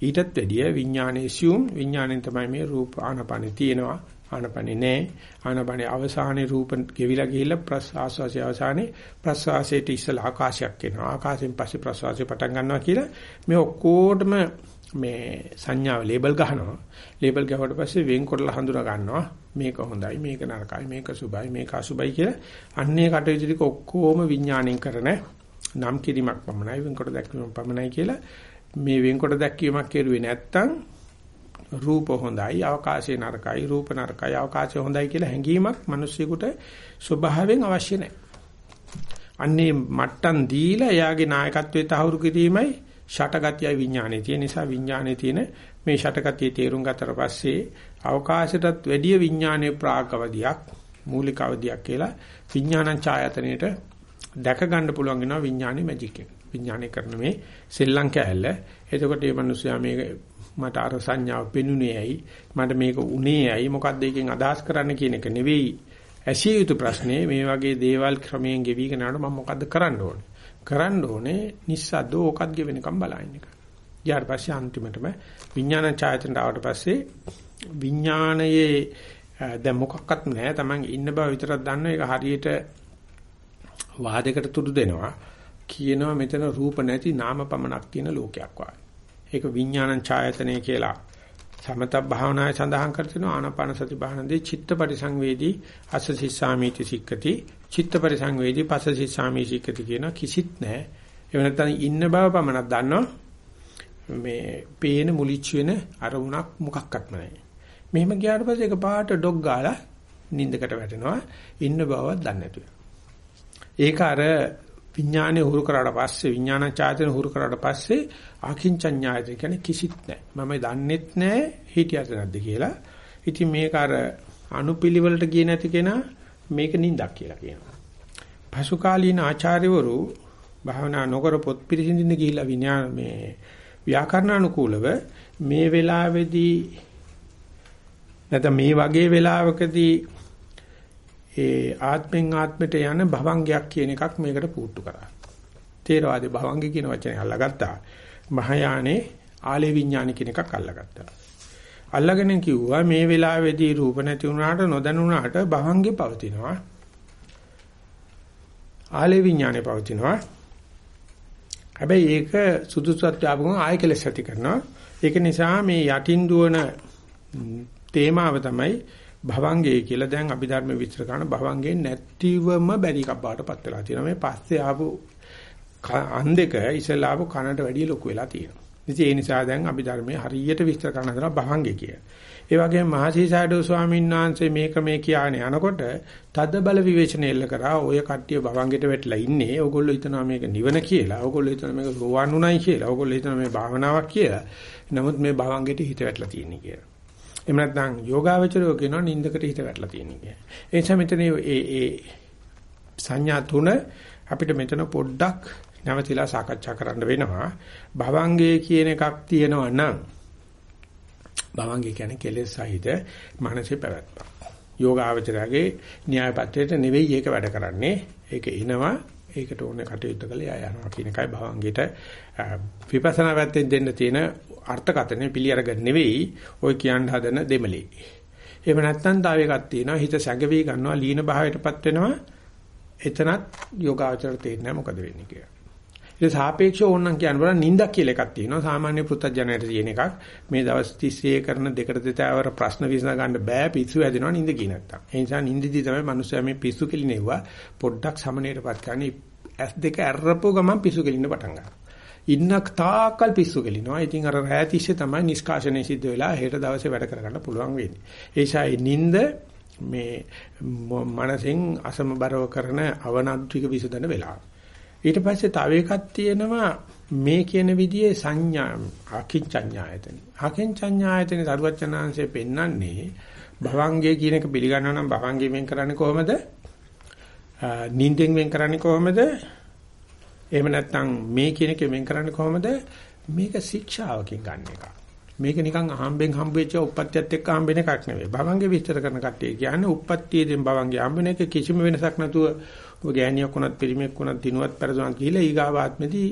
ඊටත් වැඩිය විඥානයේ assume. විඥාණයෙන් තමයි මේ රූප ආනපනෙ තියෙනවා. ආනපනෙ නෑ ආනපනෙ අවසානයේ රූප ගෙවිලා ගිහිල්ලා ප්‍රස්වාසයේ අවසානයේ ප්‍රස්වාසයට ඉස්සලා ආකාශයක් එනවා ආකාශයෙන් පස්සේ ප්‍රස්වාසය පටන් ගන්නවා කියලා මේ ඔක්කොටම මේ සංඥාව ලේබල් ගහනවා. ලේබල් ගහුවට පස්සේ වෙන්කොටලා හඳුනා ගන්නවා. මේක හොඳයි, මේක නරකයි, මේක සුබයි, මේක අසුබයි කියලා. අන්නේ කටයුතු ටික ඔක්කොම විඥාණයෙන් කරන නම් කිරීමක් පමණයි වෙන්කොට දැක්වීමක් පමණයි කියලා මේ වෙන්කොට දැක්වීමක් කෙරුවේ නැත්තම් රූප හොඳයි, අවකාශය නරකයි, රූප නරකයි, අවකාශය හොඳයි කියලා හැඟීමක් මිනිස්සුෙකුට ස්වභාවයෙන් අවශ්‍ය නැහැ. අන්නේ මට්ටම් දීලා එයාගේ නායකත්වයේ තහවුරු කිරීමයි ෂටගතියයි විඥානයේ තියෙන නිසා විඥානයේ තියෙන මේ ෂටගතිය තේරුම් ගතට පස්සේ අවකාශයටත් වැඩිය විඥානයේ ප්‍රාග්ගවදියක් මූලික අවදියක් කියලා විඥානං ඡායතනෙට දැක ගන්න පුළුවන් වෙනවා විඥානයේ මැජික් එක. විඥානයේ කරන මේ සෙල්ලම් කැලල. එතකොට මේ මිනිස්සයා මේක මට අර සංඥාව පෙනුනේ ඇයි මට මේක උනේ ඇයි මොකක්ද එකෙන් අදහස් කරන්න කියන එක නෙවෙයි ඇසිය යුතු ප්‍රශ්නේ මේ වගේ දේවල් ක්‍රමයෙන් ගෙවිගෙන යනකොට මම මොකද්ද කරන්න ඕනේ කරන්න ඕනේ නිස්සද්ද ඕකත් ගෙවෙනකම් බලන්න එක. ඊට පස්සේ අන්තිමටම විඥාන ඡායතනට ආවට පස්සේ විඥානයේ දැන් මොකක්වත් නැහැ. Taman ඉන්න බව විතරක් දන්න එක හරියට වාදයකට තුඩු දෙනවා. කියනවා මෙතන රූප නැති නාම පමණක් තියෙන ලෝකයක් වගේ. ඒක විඥාන ඡායතනය කියලා සමත භාවනාවේ සඳහන් කර තිනවා. ආනාපාන සති භාවනාවේ චිත්ත පරිසංවේදී අසසිස්සාමීති සික්කති. චිත්ත පරිසංවේදී පසසිස්සාමී සික්කති කියන කිසිත් නැහැ. ඒ වෙනත්නම් ඉන්න බව පමණක් දන්නවා. මේ පේන මුලිච්ච වෙන අරමුණක් මොකක්වත් නැහැ. මෙහෙම ගියාට පස්සේ ඒක පාට ඩොග් ගාලා නිින්දකට වැටෙනවා. ඉන්න බවවත් දන්නේ නැතුව. ඒක අර විඥානේ හුරු කරාට පස්සේ විඥාන චාතන හුරු කරාට පස්සේ අකින්චඤ්ඤායතන කියන්නේ කිසිත් නැහැ. මම දන්නෙත් නැහැ හිටියද නැද්ද කියලා. ඉතින් මේක අර අනුපිළිවෙලට ගියේ නැති කෙනා මේක නින්දක් කියලා කියනවා. පසුකාලීන ආචාර්යවරු භාවනා නොකර පොත් පිළිසිඳින්න ගිහිල්ලා විඥාන මේ ව්‍යාකරණානුකූලව මේ වෙලාවේදී නැත්නම් මේ වගේ වෙලාවකදී ඒ ආත්මෙන් ආත්මයට යන භවංගයක් කියන එකක් මේකට පුට්ටු කරා. තේරවාදී භවංග කියන වචනේ අල්ලගත්තා. මහායානේ ආලේ විඥාන කියන එකක් අල්ලගත්තා. අල්ලගෙන කිව්වා මේ වෙලාවේදී රූප නැති වුණාට නොදැනුණාට භවංගේ පවතිනවා. ආලේ විඥානේ පවතිනවා. හැබැයි ඒක සුදුසුත්වයට ආපුවම ආය කෙලස් ඇති කරනවා. ඒක නිසා මේ යටින් දුවන තේමාව තමයි භවංගේ කියලා දැන් අභිධර්ම විස්තර කරන භවංගේ නැතිවම බැරි කප්පාටපත් වෙලා තියෙනවා. මේ පස්සේ ආපු අන් දෙක ඉස්සලා ආපු කනට වැඩිය ලොකු වෙලා තියෙනවා. ඉතින් ඒ නිසා දැන් අභිධර්මයේ හරියට විස්තර කරන හදන භවංගේ කිය. ඒ වගේම මහසීසාඩෝ ස්වාමීන් වහන්සේ මේක මේ කියන්නේ අනකොට තද බල විවේචන එල්ල කරා ඔය කට්ටිය භවංගෙට වැටලා ඉන්නේ. ඕගොල්ලෝ හිතනවා මේක නිවන කියලා. ඕගොල්ලෝ හිතනවා මේක රෝවන් උනායි කියලා. ඕගොල්ලෝ හිතනවා මේ භාවනාවක් කියලා. නමුත් මේ භවංගෙට හිත වැටලා තියෙන්නේ කියලා. එහෙම නැත්නම් යෝගාවචරයෝ කියනවා නින්දකට හිත වැටලා තියෙන එක. ඒ නිසා මෙතන ඒ ඒ සංඥා තුන අපිට මෙතන පොඩ්ඩක් නැවතිලා සාකච්ඡා කරන්න වෙනවා. භවංගේ කියන එකක් තියෙනවා නම් භවංගේ කියන්නේ කෙලෙස් සහිත මානසික පැවැත්ම. යෝගාවචරයේ න්‍යාය පත්‍රයට නෙවෙයි ඒක වැඩ කරන්නේ. ඒක එනවා ඒකට ඕනේ කටයුතු කළේ ආය යනවා කියන එකයි භවංගේට විපස්සනා පැත්තෙන් දෙන්න තියෙන අර්ථකථනය පිළි අරගෙන නෙවෙයි ඔය කියන්න හදන දෙමලේ. එහෙම නැත්නම් තව එකක් තියෙනවා හිත සැඟවි ගන්නවා ලීන භාවයටපත් වෙනවා. එතනත් යෝගාචර තේරෙන්නේ මොකද වෙන්නේ කියලා. ඒ සාපේක්ෂව ඕනනම් කියන්න බලන්න නිින්දක් කියලා එකක් තියෙනවා. සාමාන්‍ය පෘථජනයට තියෙන එකක්. මේ දවස් 30 කරන දෙකට දෙතාවර ප්‍රශ්න විසඳ ගන්න බෑ පිස්සු හැදෙනවා නිින්ද කිය නැත්තම්. ඒ නිසා නිින්දදී තමයි මිනිස්සයා මේ පිස්සු කෙලිනෙව්වා පොඩ්ඩක් සමනේටපත් කරන්නේ. ඇස් දෙක ඇරපුව ගමන් පිස්සු කෙලින්න පටන් ගන්නවා. ඉන්නක් තාකල් පිස්සු කෙලිනවා. ඉතින් අර රෑ තිස්සේ තමයි නිෂ්කාශනය සිද්ධ වෙලා හෙට දවසේ වැඩ කරගන්න පුළුවන් වෙන්නේ. ඒ නිසා නිින්ද මේ මනසෙන් අසමබරව කරන අවනද්වික විසඳන වෙලාව. ඊට පස්සේ තව එකක් තියෙනවා මේ කියන විදිහේ සංඥා අකින්චඤ්ඤායතන. අකින්චඤ්ඤායතන දරුවචනාංශයේ පෙන්වන්නේ භවංගය කියන එක පිළිගන්නවා නම් භවංගය වෙන් කරන්නේ කොහොමද? නිින්දෙන් වෙන් කරන්නේ කොහොමද? එහෙම නැත්නම් මේ කියන එක වෙන් කරන්නේ කොහොමද? මේක ශික්ෂාවකින් ගන්න එක. මේක නිකන් අහම්බෙන් හම්බෙච්ච උප්පත්තියත් එක්ක හම්බෙන එකක් නෙවෙයි. භවංගේ විස්තර කරන කට්ටිය කියන්නේ උප්පත්තියෙන් භවංගේ හම්බෙන එක කිසිම වෙනසක් නැතුව ඔබ ගෑණියක් වුණත් පිරිමියෙක් වුණත් දිනුවත් පෙරදුනක් ගිහිලා ඊගාව ආත්මෙදී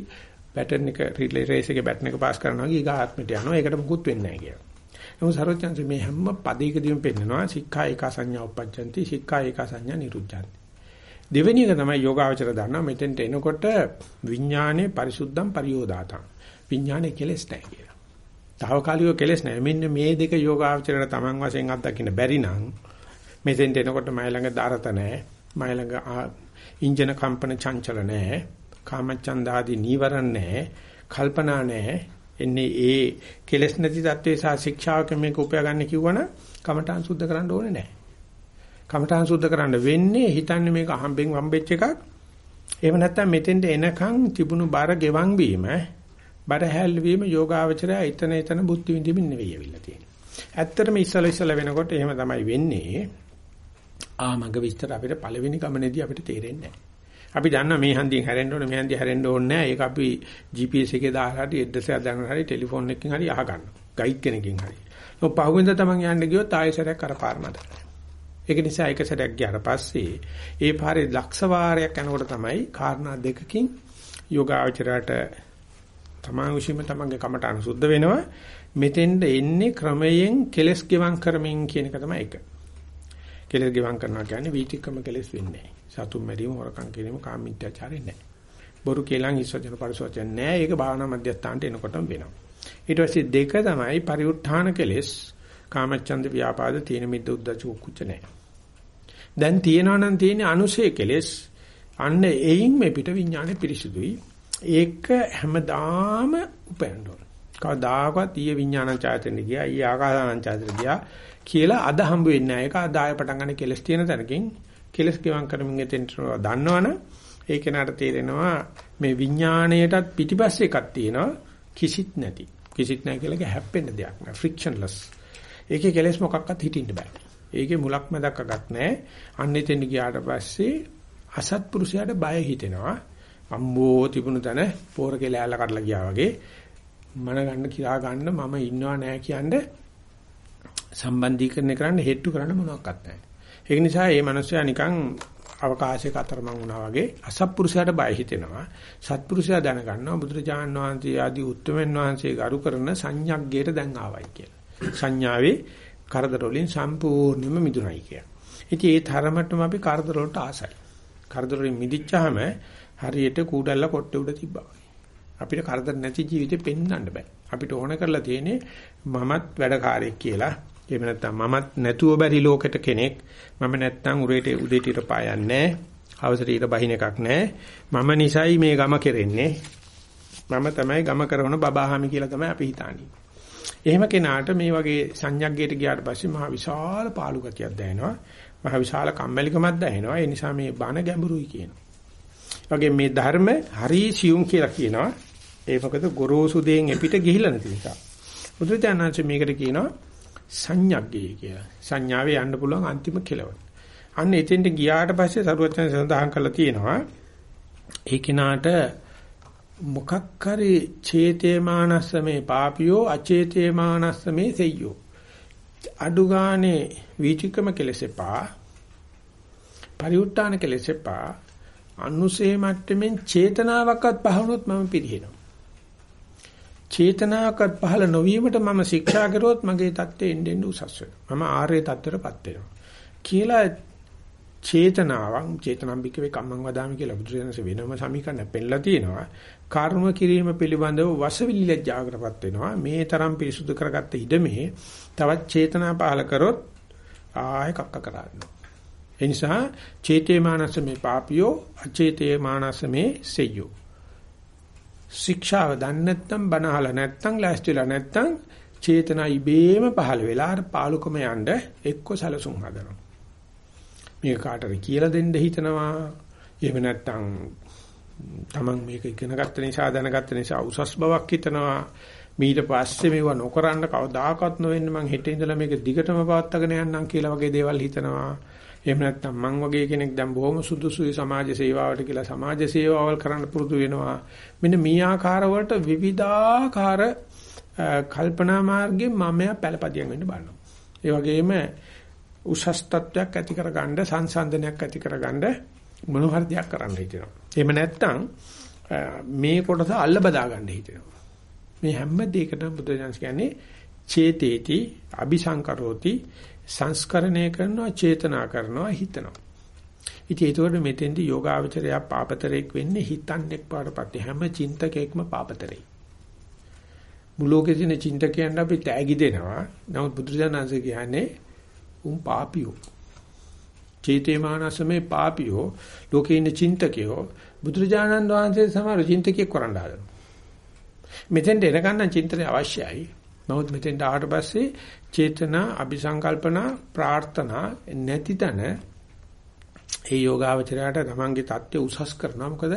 පැටර්න් එක රිලේ රේස් එකේ බැටන් එක පාස් කරනවා වගේ ඊගා ආත්මෙට යනවා. ඒකට මුකුත් වෙන්නේ නැහැ කියලා. නමුත් සරෝජන්සේ මේ හැම පදයකදීම පෙන්නනවා සික්ඛා ඒක සංඥා උපජ්ජಂತಿ සික්ඛා ඒක සංඥා නිරුද්ධಂತಿ. දෙවෙනි එක තමයි යෝගාවචර දන්නා මෙතෙන්ට එනකොට විඥානේ පරිසුද්ධම් පරියෝදාතං. විඥානේ කෙලස් නැහැ කියලා. තාවකාලිකව කෙලස් නැහැ. මෙන්න මේ දෙක යෝගාවචරයට Taman වශයෙන් අත්දකින්න බැරි නම් මෙතෙන්ට එනකොට මයි ළඟ දාරත නැහැ. මයි ළඟ ඉන්ජින කම්පන චංචල නැහැ. කාමචන්ද ආදී නීවරණ නැහැ. කල්පනා නැහැ. එන්නේ ඒ කෙලස් නැති தત્ත්වේ සහ ශික්ෂාවක මේක උපයා ගන්න කිව්වනම් කමඨාන් සුද්ධ කරන්න ඕනේ නැහැ. කමඨාන් සුද්ධ කරන්න වෙන්නේ හිතන්නේ මේක අහම්බෙන් වම්බෙච්ච එකක්. එහෙම නැත්නම් මෙතෙන්ට එනකන් තිබුණු බර ගෙවන් වීම බර හැල්වීම යෝගාවචරය එතන එතන බුද්ධි විඳින්න නෙවෙයි ඇවිල්ලා තියෙන්නේ. ඇත්තටම ඉස්සල ඉස්සල වෙනකොට එහෙම තමයි වෙන්නේ. ආ මග විස්තර අපිට පළවෙනි ගමනේදී අපිට තේරෙන්නේ නැහැ. අපි දන්නවා මේ හන්දියෙන් හැරෙන්න ඕනේ මේ හන්දිය හැරෙන්න ඕනේ නැහැ. ඒක අපි GPS එකේ දාලා හරි ඇඩ්‍රස් එක දාගෙන හරි ටෙලිෆෝන් එකකින් හරි අහගන්න. ගයිඩ් කෙනකින් හරි. ඔය පහුවෙන්ද තමන් යන්න ගියොත් ආයෙසරයක් අර පාර මත. ඒක නිසා එක සැරයක් ගියාට පස්සේ ඒ පාරේ ලක්ෂ වාරයක් යනකොට තමයි කාරණා දෙකකින් යෝගාචරයට තමන් විශ්ීම තමන්ගේ කමට අනුසුද්ධ වෙනවා මෙතෙන්ද එන්නේ ක්‍රමයෙන් කෙලස් ගෙවම් කරමින් කියන එක තමයි ඒක. කෙලස් ගෙවම් කරනවා කියන්නේ වීතික්‍රම කෙලස් වෙන්නේ නැහැ. සතුම් මැරීම, හොරකම් කිරීම, කාමීත්‍යාචාරය නැහැ. බොරු කියලා හිස්සජන පරිසෝචන නැහැ. ඒක භාවනා මධ්‍යස්ථානට එනකොටම වෙනවා. ඊට පස්සේ දෙක තමයි පරිඋත්ථාන කෙලස් කාමච්ඡන්ද ව්‍යාපාද තීන මිද්ද උද්දච්ච කුච්ච නැහැ. දැන් තියෙනවා නම් තියෙන්නේ අනුශේ කෙලෙස් අන්න එයින් මේ පිට විඥානේ පිරිසුදුයි. ඒක හැමදාම උපයන්න ඕන. කවදාකවත් ඊය විඥානං ඡායතනෙ ගියා, ඊය ආකාසානං ඡායතනෙ ගියා කියලා අද හම්බ වෙන්නේ නැහැ. ඒක අදාය පටන් ගන්න කෙලස් තියෙන තැනකින් කෙලස් ගෙවම් කරමින් එතෙන්ට දන්නවනම් ඒ කෙනාට තේරෙනවා මේ විඥාණයටත් පිටිපස්සේ එකක් තියෙනවා කිසිත් නැති. කිසිත් නැහැ කියලා එක හැප්පෙන්න දෙයක් නෑ. ෆ්‍රික්ෂන්ලස්. ඒකේ කෙලස් මොකක්වත් හිටින්න බෑ. ඒකේ මුලක් මැදක් අගක් නැහැ. අන්න එතෙන් ගියාට පස්සේ අසත්පුරුෂයාට බය හිතෙනවා. අම්බෝ තිබුණු තැන පෝර කෙලෑල්ල කඩලා ගියා වගේ මන ගන්න කියා ගන්න මම ඉන්නව නෑ කියන්නේ සම්බන්ධීකරණය කරන්න හෙට්ටු කරන්න මොනවත් නැහැ. ඒක නිසා මේ මිනිස්සයා නිකන් අවකාශයක අතරමං වුණා වගේ අසත්පුරුෂයාට බය හිතෙනවා. සත්පුරුෂයා දැනගන්නවා බුදුරජාණන් වහන්සේ ආදී උත්තමයන් වහන්සේ ගරු කරන සංඥග්ගයට දැන් ආවයි කියලා. සංඥාවේ කරදර වලින් සම්පූර්ණයෙන්ම මිදුණයි කියලා. ඉතින් ඒ තරමටම අපි කරදර වලට ආසයි. කරදර වලින් මිදිච්චාම හරියට කූඩල්ල කොට්ටේ උඩ තිබ්බා වගේ. අපිට කරදර නැති ජීවිතේ පෙන්වන්න බෑ. අපිට ඕන කරලා තියෙන්නේ මමත් වැඩකාරයෙක් කියලා එහෙම නැත්නම් මමත් නැතුව බැරි ලෝකෙට කෙනෙක් මම නැත්නම් උරේට උදේට ඉර පායන්නේ අවසරේ ඉර බහින එකක් නැහැ මම නිසයි මේ ගම කෙරෙන්නේ මම තමයි ගම කරන බබාහාමි කියලා තමයි අපි හිතන්නේ එහෙම කෙනාට මේ වගේ සංඥග්ගයට ගියාට පස්සේ මහ විශාල පාළු ගතියක් දැනෙනවා. මහ විශාල කම්මැලිකමක් දැනෙනවා. ඒ නිසා මේ බණ ගැඹුරුයි කියනවා වගේ මේ ධර්ම හරි සියුම් කියලා කියනවා. ඒ මොකද ගොරෝසු දෙයෙන් එපිට ගිහිල්ලා නැති නිසා. බුදුචානන්සේ මේකට කියනවා සංඥග්ගය කියලා. සංඥාවේ යන්න පුළුවන් අන්තිම කෙලවර. අන්න එතෙන්ට ගියාට පස්සේ සරුවචන සඳහන් කරලා තියෙනවා. ඒ කිනාට මොකක් කරේ චේතේමානස්ස මේ පාපියෝ අචේතේමානස්ස මේ සෙය්‍යෝ. අඩු ගානේ වීචිකම කෙලෙසෙපා පරිඋත්තාන කෙලෙසෙපා අනුසේ මට්ටමින් චේතනාවක්වත් පහවුනොත් මම පිරිහෙනවා. චේතනාවක්වත් පහළ නොවීමට මම ශික්ෂා කරුවොත් මගේ தත්ත්වෙ එන්න එන්න උසස් වෙනවා. මම ආර්ය தත්ත්වයටපත් වෙනවා. කියලා චේතනාවන් චේතනම්බික වේ කම්මං වදාමි කියලා බුදුරජාණන්සේ වෙනම සමීකරණ පෙන්නලා තියෙනවා. කර්ම කිරීම පිළිබඳව වසවිලි ලැජ්ජාකටපත් වෙනවා. මේ තරම් පිරිසුදු කරගත්ත ඉඩමේ තවත් චේතනා පහල කරොත් ආයෙ කක්ක කරන්නේ. ඒ නිසා චේතේ මානස මේ පාපියෝ අචේතේ මානස මේ සෙය්‍යෝ. ශික්ෂාව දන්නේ නැත්නම් බනහල නැත්නම් ලෑස්තිලා නැත්නම් චේතනා ඉබේම පහළ වෙලා අර පාලුකම යන්න එක්ක සැලසුම් හදනවා. මේක කාටද කියලා දෙන්න හිතනවා. එහෙම නැත්නම් Taman මේක ඉගෙන ගත්ත නිසා දැනගත්ත නිසා උසස් බවක් හිතනවා. ඊට පස්සේ මේව නොකරන්න කවදාකවත් නොවෙන්න මං හෙට ඉඳලා මේක දිගටම පවත්වාගෙන යන්නම් කියලා වගේ දේවල් හිතනවා. එහෙම නැත්නම් මං වගේ කෙනෙක් දැන් බොහොම සුදුසුයි සමාජ සේවාවට කියලා සමාජ සේවාවල් කරන්න පුරුදු වෙනවා. මෙන්න මේ ආකාර වලට විවිධාකාර කල්පනා මාර්ගයෙන් මමයා පළපදියම් වෙන්න බලනවා. ඒ වගේම උසස් තත්වයක් ඇති කරගන්න සංසන්දනයක් ඇති කරගන්න මොන හරි දෙයක් කරන්න හිතෙනවා. එහෙම නැත්නම් මේ කොටස අල්ල බදා ගන්න හිතෙනවා. මේ හැම දෙයකටම බුදුදහම කියන්නේ චේතේති අபிසංකරෝති සංස්කරණය කරනවා චේතනා කරනවා හිතනවා. ඉතින් ඒතකොට මෙතෙන්දී යෝගාවචරය පාපතරයක් වෙන්නේ හිතන්නේක් පාඩපත් හැම චින්තකයක්ම පාපතරයි. මුලෝකේ තියෙන චින්තකයන් අපි තෑගි දෙනවා. නමුත් බුදුරජාණන්සේ කියන්නේ උන් පාපියෝ. චේතේ මානසමේ පාපියෝ ලෝකේ ඉන්න චින්තකයෝ බුදුරජාණන් වහන්සේ සමහර චින්තකයෙක් කරන්න හදනවා. මෙතෙන්ට එනකන් චින්තනය අවශ්‍යයි. නමුත් මෙතෙන්ට ආවට පස්සේ චේතනා, අபிසංකල්පනා, ප්‍රාර්ථනා නැති තැන ඒ යෝගාවචරයට තමන්ගේ தත්ත්වය උසස් කරනවා. මොකද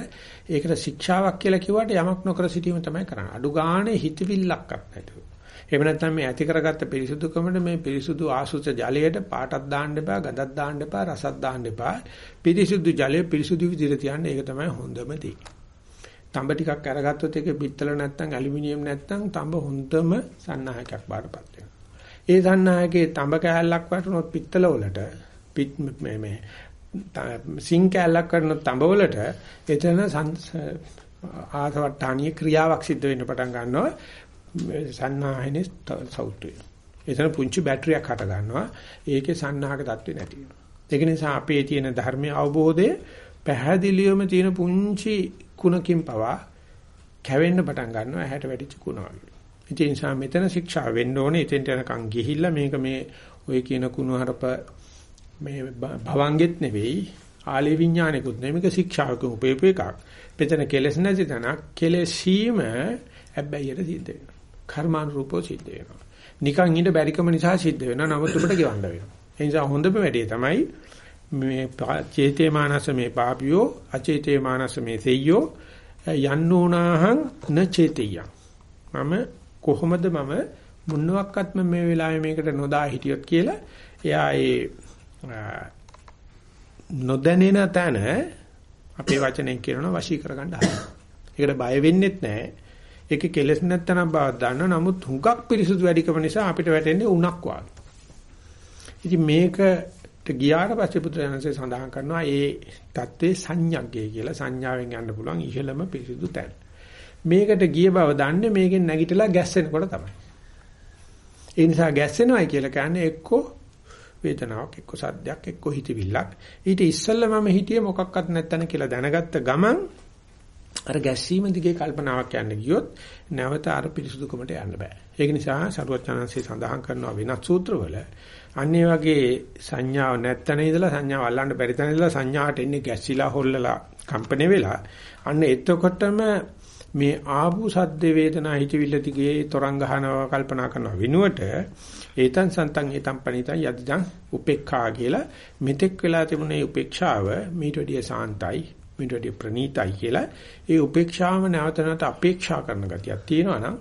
ඒකට ශික්ෂාවක් කියලා කිව්වට යමක් නොකර සිටීම තමයි කරන්නේ. අඩු ගානේ හිතවිල්ලක් නැතුව. එහෙම නැත්නම් මේ ඇති කරගත්ත පිරිසුදුකමට මේ පිරිසුදු ආසුච ජලයට පාටක් දාන්න එපා, ගඳක් දාන්න එපා, රසක් දාන්න එපා. පිරිසුදු ජලය පිරිසුදු විදිහට තියන්න ඒක තමයි හොඳම දේ. තඹ ටිකක් අරගත්තොත් ඒකේ පිත්තල නැත්නම් ඇලුමිනියම් නැත්නම් තඹ හොඳම සන්නාහකයක් බාටපත් වෙනවා. ඒ සන්නාහකේ තඹ කෑල්ලක් වටුනොත් පිත්තල වලට පිත් මේ මේ සිං කෑල්ලක් කරන තඹ වලට එතන ආසවට්ටානීය ක්‍රියාවක් සිද්ධ වෙන්න පටන් ගන්නවා. සන්නාහනේ සවුත් වෙනවා. එතන පුංචි බැටරියක් හට ගන්නවා. ඒකේ සන්නාහක තත්ත්වේ නැති වෙනවා. ඒක නිසා අපේ තියෙන ධර්මයේ අවබෝධය පැහැදිලිවම තියෙන පුංචි කුණකින් පවා කැවෙන්න පටන් ගන්නවා ඇහැට වැටිච්ච කුණ වගේ. ඒ නිසා මෙතන ශික්ෂා වෙන්න ඕනේ. එතෙන්ට යනකම් ගිහිල්ලා මේක මේ ඔය කියන කුණහරප මේ භවංගෙත් නෙවෙයි ආලේ විඥානිකුත් නෙවෙයි මේක ශික්ෂාවක උපේප එකක්. මෙතන කෙලස් නැති තැනක් කෙලසීම හැබැයිට සිද්ධ වෙනවා. කර්මානුරූපව සිද්ධ වෙනවා. නිකන් ඉඳ බැරිකම නිසා සිද්ධ වෙනවා. නමුත් ඔබට ගෙවන්න වෙනවා. ඒ නිසා හොඳම වැඩේ තමයි මේ චේතේ මානස මේ පාපියෝ අචේතේ මානස මේ සෙය්‍යෝ යන්නෝනාහං න චේතිය. මම කොහොමද මම මුන්නවක්වත්ම මේ වෙලාවේ මේකට නොදා හිටියොත් කියලා එයා ඒ නොදැනෙන තැන අපේ වචනෙන් කියනවා වශී කරගන්න හදනවා. ඒකට බය වෙන්නෙත් නැහැ. ඒකේ කෙලස් නැත්තනම් බව දන්න නමුත් හුඟක් පිරිසුදු වැඩිකම නිසා අපිට වැටෙන්නේ උණක් වාගේ. ඉතින් මේකට ගියාට පස්සේ පුත්‍රයන්සේ සඳහන් කරනවා ඒ தત્ත්වේ සංඥග්ගය කියලා සංඥාවෙන් යන්න පුළුවන් ඉහළම පිරිසුදු තැන. මේකට ගිය බව දන්නේ මේකෙන් නැගිටලා ගැස්සෙනකොට තමයි. ඒ නිසා ගැස්සෙනවයි කියලා කියන්නේ එක්කෝ වේදනාවක් එක්ක සද්දයක් එක්ක හිතවිල්ලක් ඊට ඉස්සෙල්ලා මම හිතියේ මොකක්වත් නැත්තන කියලා දැනගත්ත ගමන් අර ගැස්සීම දිගේ කල්පනාවක් යන්න ගියොත් නැවත අර පිරිසුදුකමට යන්න බෑ. ඒක නිසා සරුවචනන්සේ සඳහන් කරනවා වෙනත් සූත්‍රවල අන්නේ වගේ සංඥාව නැත්තන ඉඳලා සංඥාව අල්ලන්න බැරි තැන ඉඳලා සංඥාට එන්නේ ගැස්සිලා හොල්ලලා කම්පණය වෙලා අන්න එතකොටම මේ ආපු සද්ද වේදනා හිතවිල්ල දිගේ තරංග ගහනවා කල්පනා කරනවා විනුවට ඒතන් සන්තන් ඒතන් පණිතන් යදිදන් උපේක්ඛා කියලා මෙතෙක් වෙලා තිබුණේ උපේක්ෂාව මීට වැඩිය සාන්තයි මේට වැඩි ප්‍රණීතයි කියලා. ඒ උපේක්ෂාවම නැවත නැවත අපේක්ෂා කරන ගතියක් තියෙනවා නම්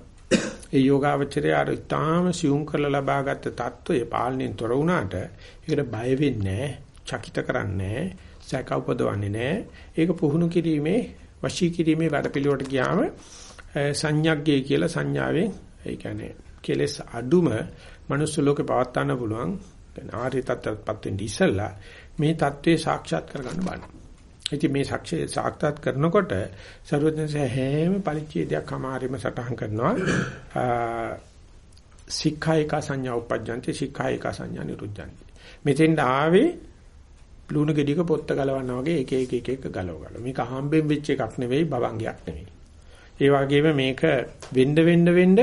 ඒ යෝගාවචරය අර තාම සියුම් කරලා ලබාගත් தত্ত্বය පාලනයෙන් තොර වුණාට ඒකට බය වෙන්නේ චකිත කරන්නේ සැක උපදවන්නේ නැහැ. ඒක පුහුණු කිරීමේ වශී කිරීමේ වැඩපිළිවෙලට ගියාම සංඥාග්ගය කියලා සංඥාවෙන් ඒ කියන්නේ කෙලස් අඩුම මනුස්ස ලෝකේ පවත් ගන්න පුළුවන් ආර්ය තත්ත්වයටපත් වෙන්න ඉස්සලා මේ தત્ත්වේ සාක්ෂාත් කරගන්න බලන්න. ඉතින් මේ සාක්ෂේ සාක්ෂාත් කරනකොට සර්වඥයන්ස හැම පරිච්ඡේදයක් අමාරිම සටහන් කරනවා. සික්ඛායක සංඥා උපජ්ජන්ති සික්ඛායක සංඥා නිරුද්ධන්ති. මෙතෙන්ට ආවේ ලුණු ගෙඩියක පොත්ත ගලවනවා වගේ එක එක එක එක ගලව ගලව. මේක හම්බෙන් වෙච්ච එකක් නෙවෙයි භවංගයක් නෙවෙයි. ඒ වගේම මේක වෙන්න වෙන්න වෙන්න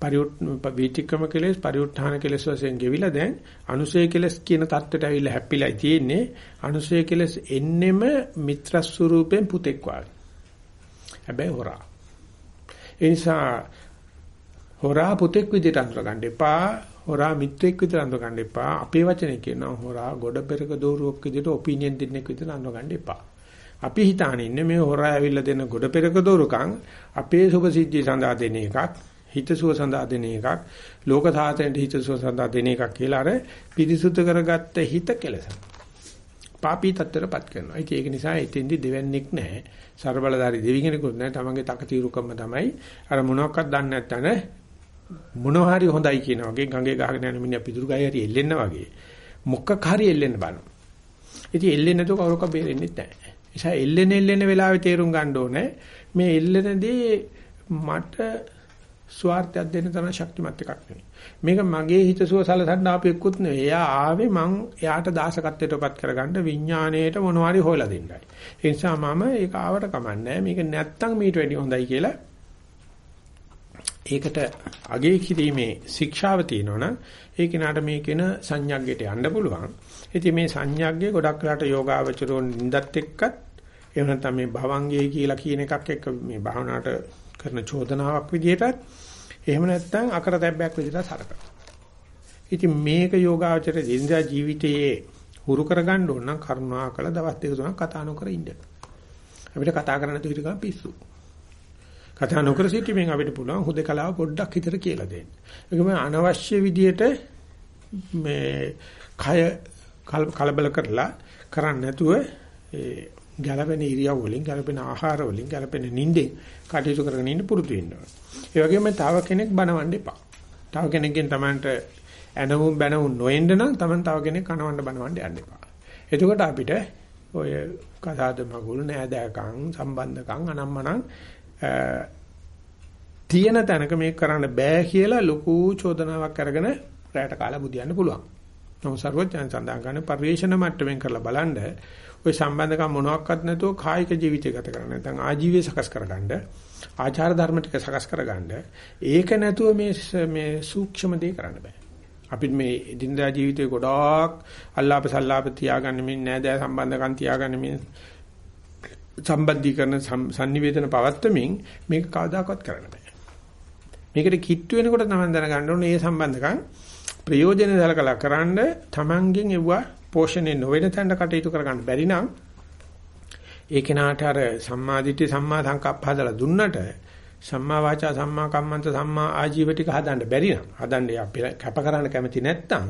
පරිඋත් වීතික්‍රම කෙලෙස් පරිඋත්ථාන කෙලෙස් වශයෙන් ගෙවිලා දැන් අනුසය කෙලෙස් කියන தත්ත්වයට ඇවිල්ලා හැප්පිලා තියෙන්නේ අනුසය කෙලෙස් එන්නෙම මිත්‍ර ස්වරූපෙන් පුතෙක් වාගේ. හැබැයි හොරා. ඒ නිසා හොරා පුතෙක් විදිහට අඳුර ගන්න එපා. හොරා මිත්‍රෙක් විදිහට අඳුර ගන්න එපා. අපේ වචනේ කියනවා හොරා ගොඩ පෙරක දෝරුවක් විදිහට ඔපිනියන් දෙන්නෙක් විදිහට අඳුර ගන්න එපා. අපි හිතාන ඉන්නේ මේ හොරා ඇවිල්ලා දෙන ගොඩ පෙරක දෝරුකම් අපේ සුභ සිද්ධිය සඳහා දෙන එකක්. හිතසුව සඳහා දෙන එකක්. ලෝක සාතනෙට හිතසුව සඳහා දෙන එකක් කියලා අර පිරිසුදු කරගත්ත හිත කෙලසන. පාපී තත්ත්වයටපත් කරනවා. ඒක නිසා එතෙන්දි දෙවන්නේක් නැහැ. ਸਰබලධාරී දෙවි කෙනෙකුත් නැහැ. තමන්ගේ තකතිරුකම තමයි අර මොනවත් දන්නේ නැත්නම් මොනවා හරි හොඳයි කියන වගේ ගඟේ ගහගෙන යන මිනිහා පිටුරු ගහේ හරි එල්ලෙන්න වගේ මොකක් හරි එල්ලෙන්න බලනවා. ඉතින් එල්ලෙන්නේ නැතුව කවුරක්වත් බේරෙන්නේ නැහැ. නිසා එල්ලෙන එල්ලෙන වෙලාවේ තේරුම් ගන්න ඕනේ මේ එල්ලෙනදී මට ස්වార్థයක් දෙන්න තරම් ශක්තිමත් එකක් නෙවෙයි. මේක මගේ හිතසුව සලසන්න ආපු එක්කුත් නෙවෙයි. එයා ආවේ මං එයාට දාසකත්වයටපත් කරගන්න විඥාණයට මොනවාරි හොයලා දෙන්නයි. ඒ නිසා මම ඒක ආවට කමන්නේ මේක නැත්තම් මීට වැඩි හොඳයි කියලා ඒකට අගේ කිරීමේ ශික්ෂාව තියෙනවනම් ඒ කෙනාට මේ කියන සංඥාග්ගයට යන්න පුළුවන්. ඉතින් මේ සංඥාග්ගේ ගොඩක් වෙලාට යෝගාවචරෝ නින්දත් එක්කත් එහෙම නැත්නම් මේ භවංගයේ කියලා කියන එකක් එක්ක මේ භාවනාවට කරන චෝදනාවක් විදිහටත් එහෙම නැත්නම් අකරතැබ්බයක් විදිහට සලකනවා. ඉතින් මේක යෝගාචර දිනදා ජීවිතයේ හුරු කරගන්න ඕන නම් කරුණාකර දවස් දෙක තුනක් කතා නොකර ඉන්න. අපිට කතා කරන්න තුරු ගන්න පිස්සු. කතා නොකර සිටීමෙන් අපිට පුළුවන් හුදකලාව පොඩ්ඩක් හිතට කියලා දෙන්න. ඒකම අනවශ්‍ය විදියට මේ කය කලබල කරලා කරන්නේ නැතුව ඒ ගැළපෙන ඉරියව් වලින් ගැළපෙන ආහාර වලින් ගැළපෙන නිින්දෙන් කටයුතු කරගෙන ඉන්න පුරුදු වෙන්න ඕනේ. ඒ වගේම තව කෙනෙක් බනවන්න එපා. තව කෙනෙක්ගෙන් Tamanට ඇනවුම් බැනවුම් නොඑන්න නම් Taman තව කෙනෙක් කනවන්න බනවන්න යන්න එපා. එතකොට අපිට ඔය කතාද මගුල් නෑදෑකම් සම්බන්ධකම් අනම්මනම් තියෙන තැනක මේක කරන්න බෑ කියලා ලොකු චෝදනාවක් අරගෙන රැයට කාලා බුදියන්න පුළුවන්. නමුත් සර්වඥයන් සඳහන් කරන පරිවේශන මට්ටමින් කරලා බලන්න ওই සම්බන්ධකම් මොනවත් නැතුව කායික ජීවිතය ගත කරන්න. නැත්නම් ආජීවය සකස් කරගන්න ආචාර ධර්ම ටික සකස් කරගන්න. ඒක නැතුව මේ මේ සූක්ෂම දේ කරන්න බෑ. අපි මේ දිනදා ජීවිතේ ගොඩාක් අල්ලාප සල්ලාප තියාගන්න මේ නෑදෑ සම්බන්ධකම් තියාගන්න මේ සම්බන්ධීකරණ sannivedana පවත්තමින් මේක කවදාකවත් කරන්න බෑ. මේකට කිට්ටු වෙනකොට තමයි දැනගන්න ඕනේ මේ සම්බන්ධකම් ප්‍රයෝජන සලකලා කරන්න තමන්ගෙන් එවුවා පෝෂණය නොවන තැනට කටයුතු කරගන්න බැරි නම් ඒ කෙනාට අර සම්මා දිට්ඨි සම්මා සංකප්ප හදලා දුන්නට සම්මා වාචා සම්මා කම්මන්ත සම්මා ආජීව ටික හදන්න බැරි නම් හදන්න කැප කරන්න කැමති නැත්නම්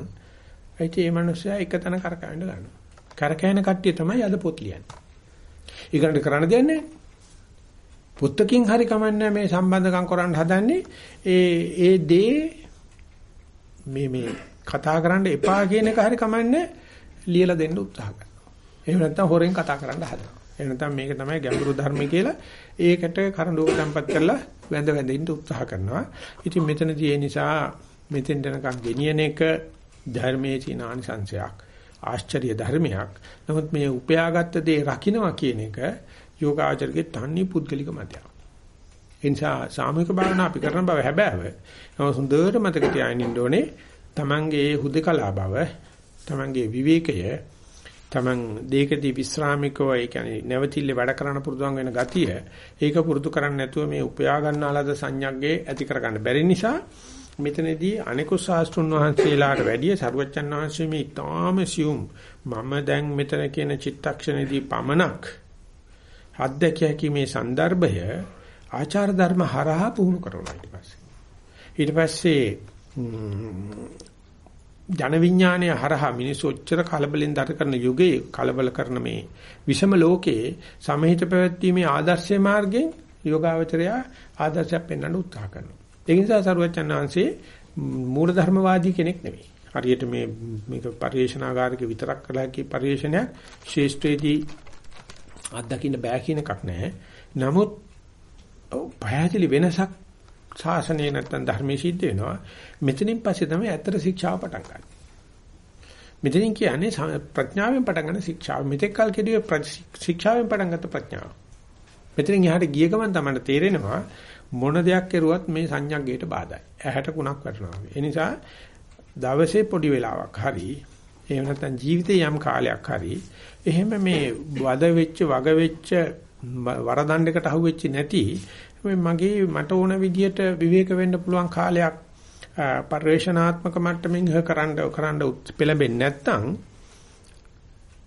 ඒ කිය මේ මිනිස්සයා එක තැන කරකවෙන්න ගන්නවා. කරකැවෙන කට්ටිය තමයි අද පොත් ලියන්නේ. ඊගොල්ලන්ට කරන්න දෙන්නේ පුත්තකින් හරි කමන්නේ මේ සම්බන්ධකම් කරන්න හදන්නේ ඒ ඒ දේ මේ මේ කතා කරන්න එපා කියන එක හරි කමන්නේ ලියලා දෙන්න උත්සාහ කරනවා. එහෙම නැත්නම් හොරෙන් කතා කරන්න හදනවා. එහෙම නැත්නම් මේක තමයි ගැඹුරු ධර්ම කියලා ඒකට කරඬුවක තැම්පත් කරලා වැඳ වැඳ ඉන්න උත්සාහ කරනවා. ඉතින් මෙතනදී ඒ නිසා මෙතෙන් යනකම් ගෙනියන එක ධර්මයේ තියෙන ආනිසංශයක්. ආශ්චර්ය ධර්මයක්. නමුත් මේ උපයාගත්ත දේ රකින්නවා කියන එක යෝගාචරගේ තන්නේ පුද්ගලික මතයක්. ඒ නිසා සාමූහික භාවනා අපි කරන බව හැබෑව. නමුත් හොඳට මතක තියාගෙන ඉන්න ඕනේ තමන්ගේ හුදකලා බව තමන්ගේ විවේකය තමන් දෙයකදී විශ්‍රාමිකව ඒ කියන්නේ නැවතිල්ලේ වැඩ කරන්න පුරුදුම් වෙන ගතිය ඒක පුරුදු කරන්නේ නැතුව මේ උපයා ගන්නාලාද සංඥාග්ගේ ඇති කරගන්න බැරි නිසා මෙතනදී අනිකුත් ශාස්ත්‍රුන් වහන්සේලාට වැඩිය සරුවච්චන් වහන්සේ මේ ඊටාම සියුම් මම දැන් මෙතන කියන චිත්තක්ෂණේදී පමණක් අධ්‍යක්ෂ හැකීමේ સંદર્ભය ආචාර ධර්ම හරහා පුහුණු කරනවා. ඊට පස්සේ ඊට පස්සේ ජන විඥානය හරහා මිනිස්සු ඔච්චර කලබලෙන් දර කරන යුගයේ කලබල කරන මේ විෂම ලෝකයේ සමහිත පැවැත්ීමේ ආදර්ශයේ මාර්ගයෙන් යෝගාවචරය ආදර්ශයක් පෙන්වන්න උත්සාහ කරනවා. ඒ නිසා සරුවචන් වහන්සේ මූලධර්මවාදී කෙනෙක් නෙවෙයි. හරියට මේ මේක පරිේශනාගාරික විතරක් කළා කී පරිේශනයක් ශේෂ්ත්‍රයේදී අත්දකින්න බෑ කියන එකක් නැහැ. නමුත් පහදලි වෙනසක් ශාසනයේ නැත්තම් ධර්මයේ සිද්ධ වෙනවා. මෙතනින් පස්සේ තමයි ඇත්තට ශික්ෂාව පටන් ගන්න. මෙතනින් කියන්නේ ප්‍රඥාවෙන් පටන් ගන්න ශික්ෂාව. මෙතෙක් කල් කෙරුවේ ශික්ෂාවෙන් පටන් ගත්ත ප්‍රඥාව. මෙතනින් එහාට ගිය ගමන් තමයි තේරෙනවා මොන දෙයක් කරුවත් මේ සංඥාගයට බාධායි. ඇහැට කුණක් වැටෙනවා. ඒ නිසා දවසේ පොඩි වෙලාවක් හරි එහෙම නැත්නම් ජීවිතේ යම් කාලයක් හරි එහෙම මේ වද වෙච්ච වග වෙච්ච වරදණ්ඩකට අහුවෙච්ච නැති මගේ මට ඕන විදියට විවේක වෙන්න පුළුවන් කාලයක් පරිවේශනාත්මක මට්ටමින් කරන්න කරන්න පෙළඹෙන්නේ නැත්නම්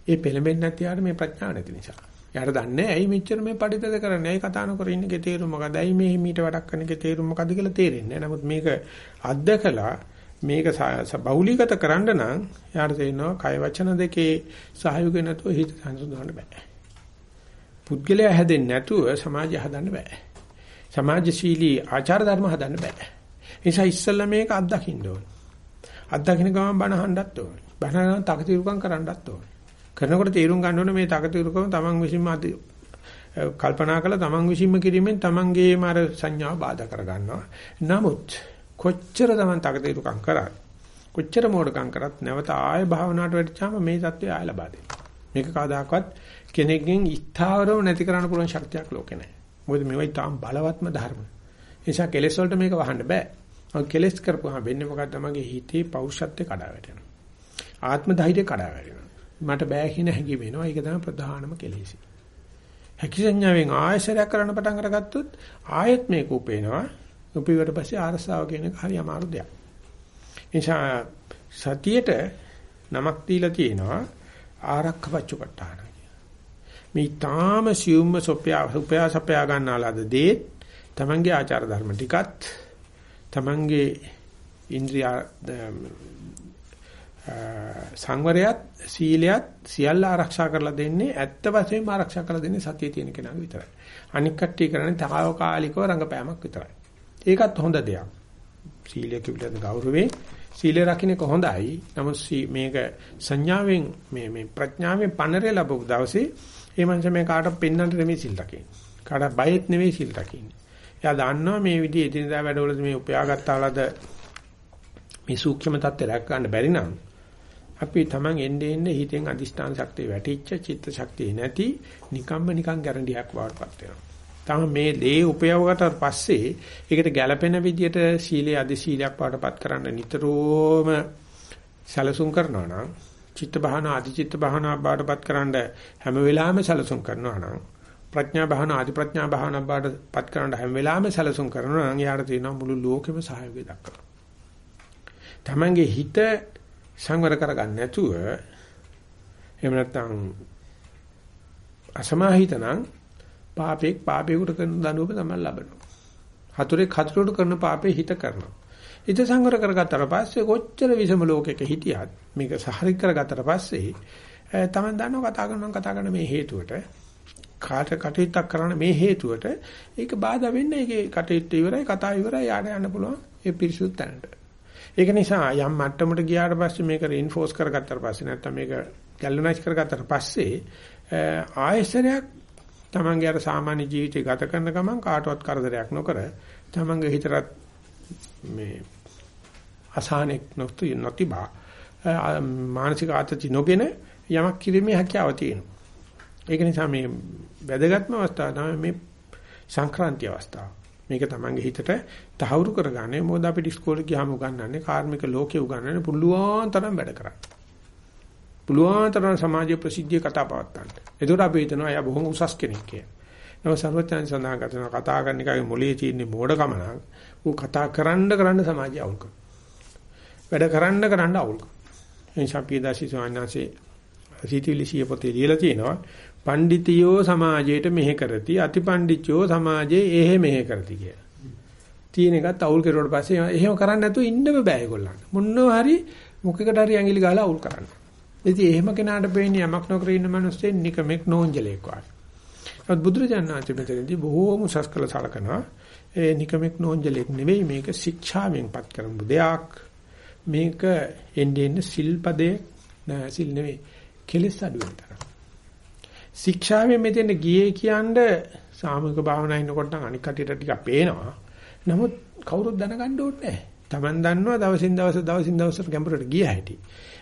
ඒ පෙළඹෙන්නේ නැති යාට මේ ප්‍රඥාව නැති නිසා. යාට දන්නේ ඇයි මෙච්චර මේ පරිතද කරන්නේ? ඇයි කතා නොකර ඉන්නකේ තේරුම මොකද? ඇයි මේ මීට වැඩක් කරන්නකේ තේරුම මොකද කියලා තේරෙන්නේ නැහැ. නමුත් මේක අත්දකලා මේක බහුලීගත කරන්න නම් යාට තේරෙනවා කය වචන දෙකේ සහයෝගය නැතුව හිත සංසුන්වන්න බෑ. පුද්ගලයා හැදෙන්නේ නැතුව සමාජය හදන්න බෑ. සමාජශීලී ආචාර ධර්ම හදන්න බෑ. ඒ නිසා ඉස්සල්ලා මේක අත්දකින්න ඕනේ. අත්දකින්න ගමන් බණ අහන්නත් ඕනේ. බණ ගමන් තකතිරුකම් කරන්නත් ඕනේ. කරනකොට තීරුම් ගන්න ඕනේ මේ තකතිරුකම තමන් විසින්ම කල්පනා කළා තමන් විසින්ම කිරීමෙන් තමන්ගේම අර සංඥාව බාධා කර ගන්නවා. නමුත් කොච්චර තමන් තකතිරුකම් කරත් කොච්චර මෝඩකම් කරත් නැවත ආය භාවනාවට වැටිච්චාම මේ தත්ත්වය ආය ලබා දෙනවා. මේක කවදාකවත් කෙනෙක්ගෙන් ස්ථාවරව නැති කරන්න පුළුවන් ශක්තියක් ලෝකේ නැහැ. මොකද මේවයි තාම බලවත්ම ධර්ම. ඒ නිසා කෙලෙස් වලට මේක වහන්න බෑ. ඔය කෙලෙස් කරපුවාම වෙන්නේ මොකක්ද? මගේ හිතේ පෞරුෂත්වය කඩා වැටෙනවා. ආත්ම ධෛර්යය කඩා වැටෙනවා. මට බෑ කියන හැඟීම එනවා. ඒක තමයි ප්‍රධානම කෙලෙසි. හැකි සංඥාවෙන් ආයශරයක් කරන්න පටන් අරගත්තොත් ආයෙත් මේක උපේනවා. උපේවට පස්සේ ආරසාව කියන එක හරි අමාරු දෙයක්. නිසා සතියේට නමක් දීලා තියෙනවා ආරක්ෂපච්චුපට්ඨාන. මේ ඊටාම සියුම්ම සොප්පයා උපයා සපයා ගන්නාලාද දේ තමන්ගේ ආචාර ධර්ම ටිකත් තමන්ගේ ඉන්ද්‍රිය සංවරයත් සීලයත් සියල්ල ආරක්ෂා කරලා දෙන්නේ ඇත්ත වශයෙන්ම ආරක්ෂා කරලා දෙන්නේ සතිය තියෙන කෙනාට විතරයි. අනික් කට්ටිය කරන්නේ తాවකාලිකව රංගපෑමක් විතරයි. ඒකත් හොඳ දෙයක්. සීලය පිළිබඳ ගෞරවේ සීලය රකින්න එක හොඳයි. නමුත් මේක සංඥාවෙන් මේ මේ ප්‍රඥාවෙන් පන්නරේ ලැබුව දවසේ ඒ මනුස්සයා මේ කාටවත් පෙන්වන්නට නෙමෙයි සිල් රකින්නේ. කාටවත් බයෙත් නෙමෙයි සිල් රකින්නේ. එයා දන්නවා මේ විදිහේ එදිනදා වැඩවලදී මේ උපයාගත්තාලද මේ සූක්ෂම தත්ත්වය රැක ගන්න බැරි නම් අපි Taman එන්නේ එන්නේ හිතෙන් අදිෂ්ඨාන ශක්තිය වැටිච්ච චිත්ත ශක්තිය නැති නිකම්ම නිකං ගැරන්ඩියක් වඩපත් වෙනවා. තම මේ දේ උපයවකට පස්සේ ඒකට ගැළපෙන විදියට සීලයේ අධි සීලයක් වඩපත් කරන්න නිතරම සැලසුම් කරනවා නම් චිත්ත භාවනා අධි චිත්ත භාවනා බාටපත් කරන්න හැම වෙලාවෙම සැලසුම් කරනවා නම් ප්‍රඥා භාවනා අධි ප්‍රඥා භාවනා බාටපත් කරන්න හැම වෙලාවෙම සැලසුම් කරනවා නම් යාට තියෙනවා මුළු ලෝකෙම සහයෝගය දක්වනවා. Tamange හිත සංවර කරගන්න නැතුව එහෙම නැත්නම් අසමාහිත නම් පාපෙක් පාපේකට කරන දඬුවම තමයි ලබනවා. හතුරෙක් හතුරට කරන පාපේ හිත කරනවා. හිත සංවර කරගත්තට පස්සේ කොච්චර විසම ලෝකයක හිටියත් මේක සහරි කරගත්තට පස්සේ තමයි දන්නව කතා කරනවා කතා කරන මේ හේතුවට කාට කටයුත්තක් කරන්න මේ හේතුවට ඒක බාධා වෙන්නේ ඒකේ කටයුත්ත ඉවරයි කතාව ඉවරයි යාට යන්න පුළුවන් ඒ පිරිසුදු තැනට. ඒක නිසා යම් මට්ටමකට ගියාට පස්සේ මේක රීන්ෆෝස් කරගත්තාට පස්සේ නැත්නම් මේක ගැලනයිස් කරගත්තාට පස්සේ ආයසරයක් තමන්ගේ අර සාමාන්‍ය ජීවිතය ගත කරන ගමන් කාටවත් කරදරයක් නොකර තමන්ගේ හිතට මේ අසහනෙක් නොතු නොතිබා මානසික ආතති නොගෙන යමක් කිරීමේ හැකියාව තියෙනවා. ඒක නිසා මේ වැදගත්ම අවස්ථාව තමයි මේ සංක්‍රාන්ති අවස්ථාව. මේක තමන්ගේ හිතට තහවුරු කරගන්නේ මොකද අපි ඉස්කෝලේ ගියාම උගන්වන්නේ කාර්මික ලෝකේ උගන්වන්නේ පුළුවන් තරම් වැඩ කරන්න. පුළුවන් තරම් සමාජීය ප්‍රසිද්ධිය කතා පවත්තන්න. ඒකට අපි හිතනවා එයා බොහොම උසස් කෙනෙක් කියලා. නම සර්වඥයන් සඳහන් කරන කතා කරන එකගේ මොලේ තියෙන මෝඩකම නම් ඌ කතා කරන්න කරන්න සමාජය අවුල් කරනවා. වැඩ කරන්න කරන්න අවුල් කරනවා. එනිසා පියදාසි සෝන්නාසේ සීතිලිසිය පොතේ ලියලා තියෙනවා පණ්ඩිතියෝ සමාජයට මෙහෙ කරති අතිපණ්ඩිතයෝ සමාජයේ එහෙ මෙහෙ කරති කියලා. තියෙන එකත් අවුල් කෙරුවට පස්සේ එහෙම කරන්නේ නැතුව ඉන්න බෑ ඒගොල්ලන්ට. මොනවා හරි මොකෙකට හරි ඇඟිලි ගහලා අවුල් කරන්න. ඉතින් එහෙම කෙනාට පේන්නේ යමක් නොකර ඉන්න මිනිස්සෙන් නිකමෙක් නෝන්ජලෙක් වගේ. ඒත් බුදුරජාණන් වහන්සේ මෙතනදී බොහෝම සස්කල සලකනවා. ඒ නිකමෙක් නෝන්ජලෙක් නෙවෙයි මේක ශික්ෂාවෙන්පත් කරපු දෙයක්. මේක එන්නේ එන්නේ සිල්පදේ නෑ සිල් නෙවෙයි. කෙලෙස් අඩු වෙන තරම්. ශික්ෂාවෙන් මෙතෙන් ගියේ කියන්නේ සාමූහික භාවනා ඉන්නකොට නම් අනික් කටියට ටිකක් පේනවා. නමුත් කවුරුත් දැනගන්න ඕනේ නැහැ. Taman දන්නවා දවසින් දවස දවසින් දවසට ගැඹුරට ගිය හැටි.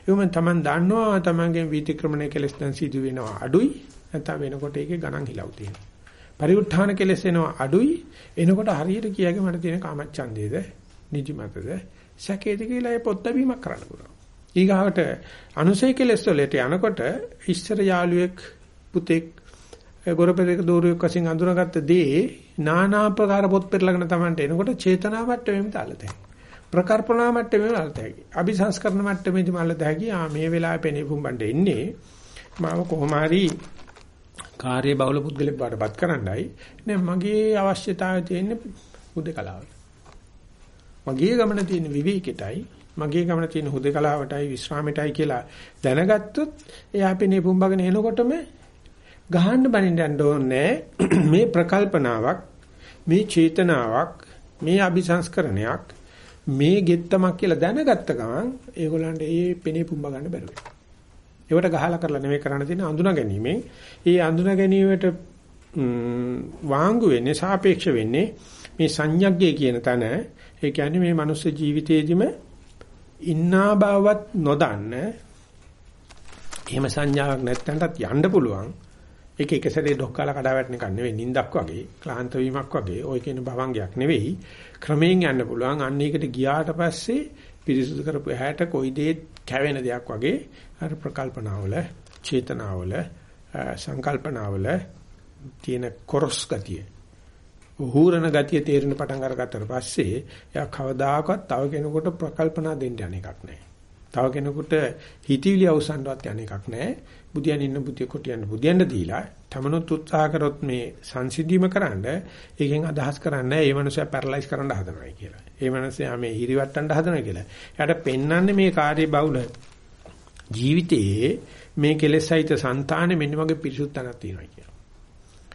එවම Taman දන්නවා Tamanගෙන් වීතික්‍රමණය කෙලස් දැන් සිදු වෙනවා අඩුයි. නැත්නම් වෙනකොට ඒකේ ගණන් හිලව් තියෙනවා. පරිඋත්ථාන කෙලෙස් එනවා අඩුයි. එනකොට හරියට කියාගේ මට තියෙන කාමච්ඡන්දේද, නිදිමතද, සැකේද කියලා ඒ පොත් ලැබීමක් කරන්න පුළුවන්. ඊගාවට අනුසය කෙලෙස් වලට යනකොට ඉස්සර යාළුවෙක් පුතෙක් ගොරපෙරේක දෝරුවෙක් වශයෙන් අඳුනගත්ත දේ নানা ආකාර පොත් පෙරලගෙන Tamanට එනකොට චේතනාවට වෙමින් තලතේ. ප්‍රකල්පනා මට්ටමේ අල්තැකි. අபிසංස්කරණ මට්ටමේදී මල්ලතැකි. ආ මේ වෙලාවේ පෙනී පුම්බණ්ඩ එන්නේ. මාව කොහොම හරි කාර්ය බහුල පුද්ගලෙක් බාටපත් කරන්නයි. නේ මගේ අවශ්‍යතාවය තියෙන්නේ හුදකලාවට. මගේ ගමන තියෙන විවේකයටයි මගේ ගමන තියෙන හුදකලාවටයි විශ්‍රාමයටයි කියලා දැනගත්තොත් එයා පෙනේ පුම්බගෙන එනකොටම ගහන්න බනින්න යන්න ඕනේ. මේ ප්‍රකල්පනාවක් මේ චේතනාවක් මේ අபிසංස්කරණයක් මේ ගෙත්තමක් කියලා දැනගත්ත ගමන් ඒගොල්ලන්ට ඒ පෙනේ පුම්බ ගන්න බැරුව. ඒවට ගහලා කරලා නෙමෙයි කරන්න තියෙන අඳුනා ගැනීමෙන්. ඒ අඳුනා ගැනීමට වාංගු වෙන්නේ සාපේක්ෂ වෙන්නේ මේ සංඥග්ගය කියන තැන. ඒ කියන්නේ මේ මනුස්ස ජීවිතයේදීම ඉන්නා බවවත් නොදන්න. එහෙම සංඥාවක් නැත්තන්ටත් යන්න පුළුවන්. ඒක එක සැරේ ඩොක්කාලා කඩා වැටෙන එකක් නෙවෙයි නිින්දක් වගේ ක්ලාන්ත වීමක් වගේ. ඔය කියන භවංගයක් නෙවෙයි. ක්‍රමයෙන් යන්න පුළුවන්. අන්න ඒකට ගියාට පස්සේ පිරිසුදු කරපු ඇහැට කොයි දේ කැවෙන දෙයක් වගේ අර ප්‍රකල්පනාවල චේතනාවල සංකල්පනාවල තියෙන කොරස් ගතිය උහුරන ගතිය තේරෙන පටන් අරගත්තට පස්සේ එයා කවදාකවත් තව කෙනෙකුට ප්‍රකල්පනා දෙන්න යන එකක් නැහැ. තව කෙනෙකුට හිතවිලි අවසන්වත් යන එකක් නැහැ. බුදියන් ඉන්න බුදිය කොටියන් බුදියන්ට දීලා තමනුත් උත්සාහ කරොත් මේ සංසිද්ධීම කරන්න ඒකෙන් අදහස් කරන්නේ ඒ මනුස්සයා පැරලයිස් කරන්න හදනවා කියලා. ඒ මනුස්සයා මේ හිරිවට්ටන්න හදනවා කියලා. එයාට පෙන්වන්නේ මේ කාර්ය බහුල ජීවිතයේ මේ කෙලෙසයිත సంతානේ මෙන්න වගේ පිරිසුදු තැනක් තියෙනවා කියලා.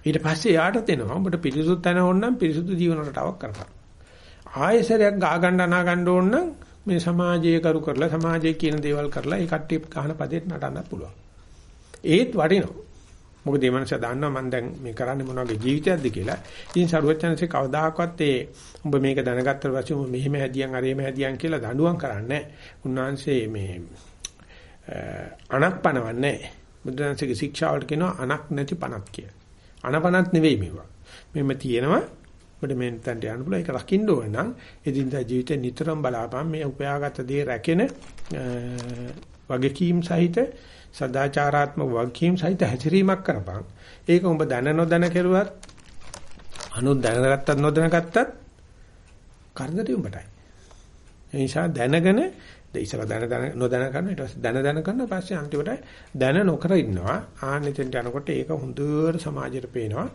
ඊට පස්සේ යාට තේනවා උඹට පිරිසුදු තැන ඕන නම් පිරිසුදු ජීවන රටාවක් කරපන්. ආයෙසරයක් ගා ගන්න අනා ගන්න ඕන නම් මේ සමාජයේ කරු කරලා සමාජයේ කියන දේවල් කරලා ඒ කට්ටිය ගහන පදේට නටන්න පුළුවන්. ඒත් වටිනවා. මොකද මේ මනස දන්නවා මම දැන් මේ කරන්නේ මොන වගේ ජීවිතයක්ද කියලා. ඉතින් සරුවචනසේ කවදාකවත් ඒ උඹ මේක දැනගත්තට පස්සේ උඹ මෙහෙම හැදියන් අරේම හැදියන් කියලා දඬුවම් කරන්නේ උන්වහන්සේ මේ අනක් පනවන්නේ බුදුන්සේගේ ශික්ෂාවලට කියනවා අනක් නැති පනක් කියලා. අනපනක් නෙවෙයි මේවා. මෙහෙම තියෙනවා ඔබට මේ තැනට යන්න පුළුවන් ඒක රකින්න ඕන නම් එදිනදා ජීවිතේ නිතරම බලාපන් මේ උපයාගත් දේ රැකෙන වගකීම් සහිත සදාචාරාත්මක වගකීම් සහිත හැසිරීමක් කරපන්. ඒක උඹ දැන නොදැන කෙරුවත් අනු දැනගත්තත් නොදැනගත්තත් කරදරේ උඹටයි. ඒ නිසා දැනගෙන ඉතලා දැන දැන නොදැන කරන ඊට පස්සේ දැන දැන කරන පස්සේ අන්තිමට දැන නොකර ඉන්නවා. ආන්නෙතෙන්ට යනකොට ඒක හොඳට සමාජයට පේනවා.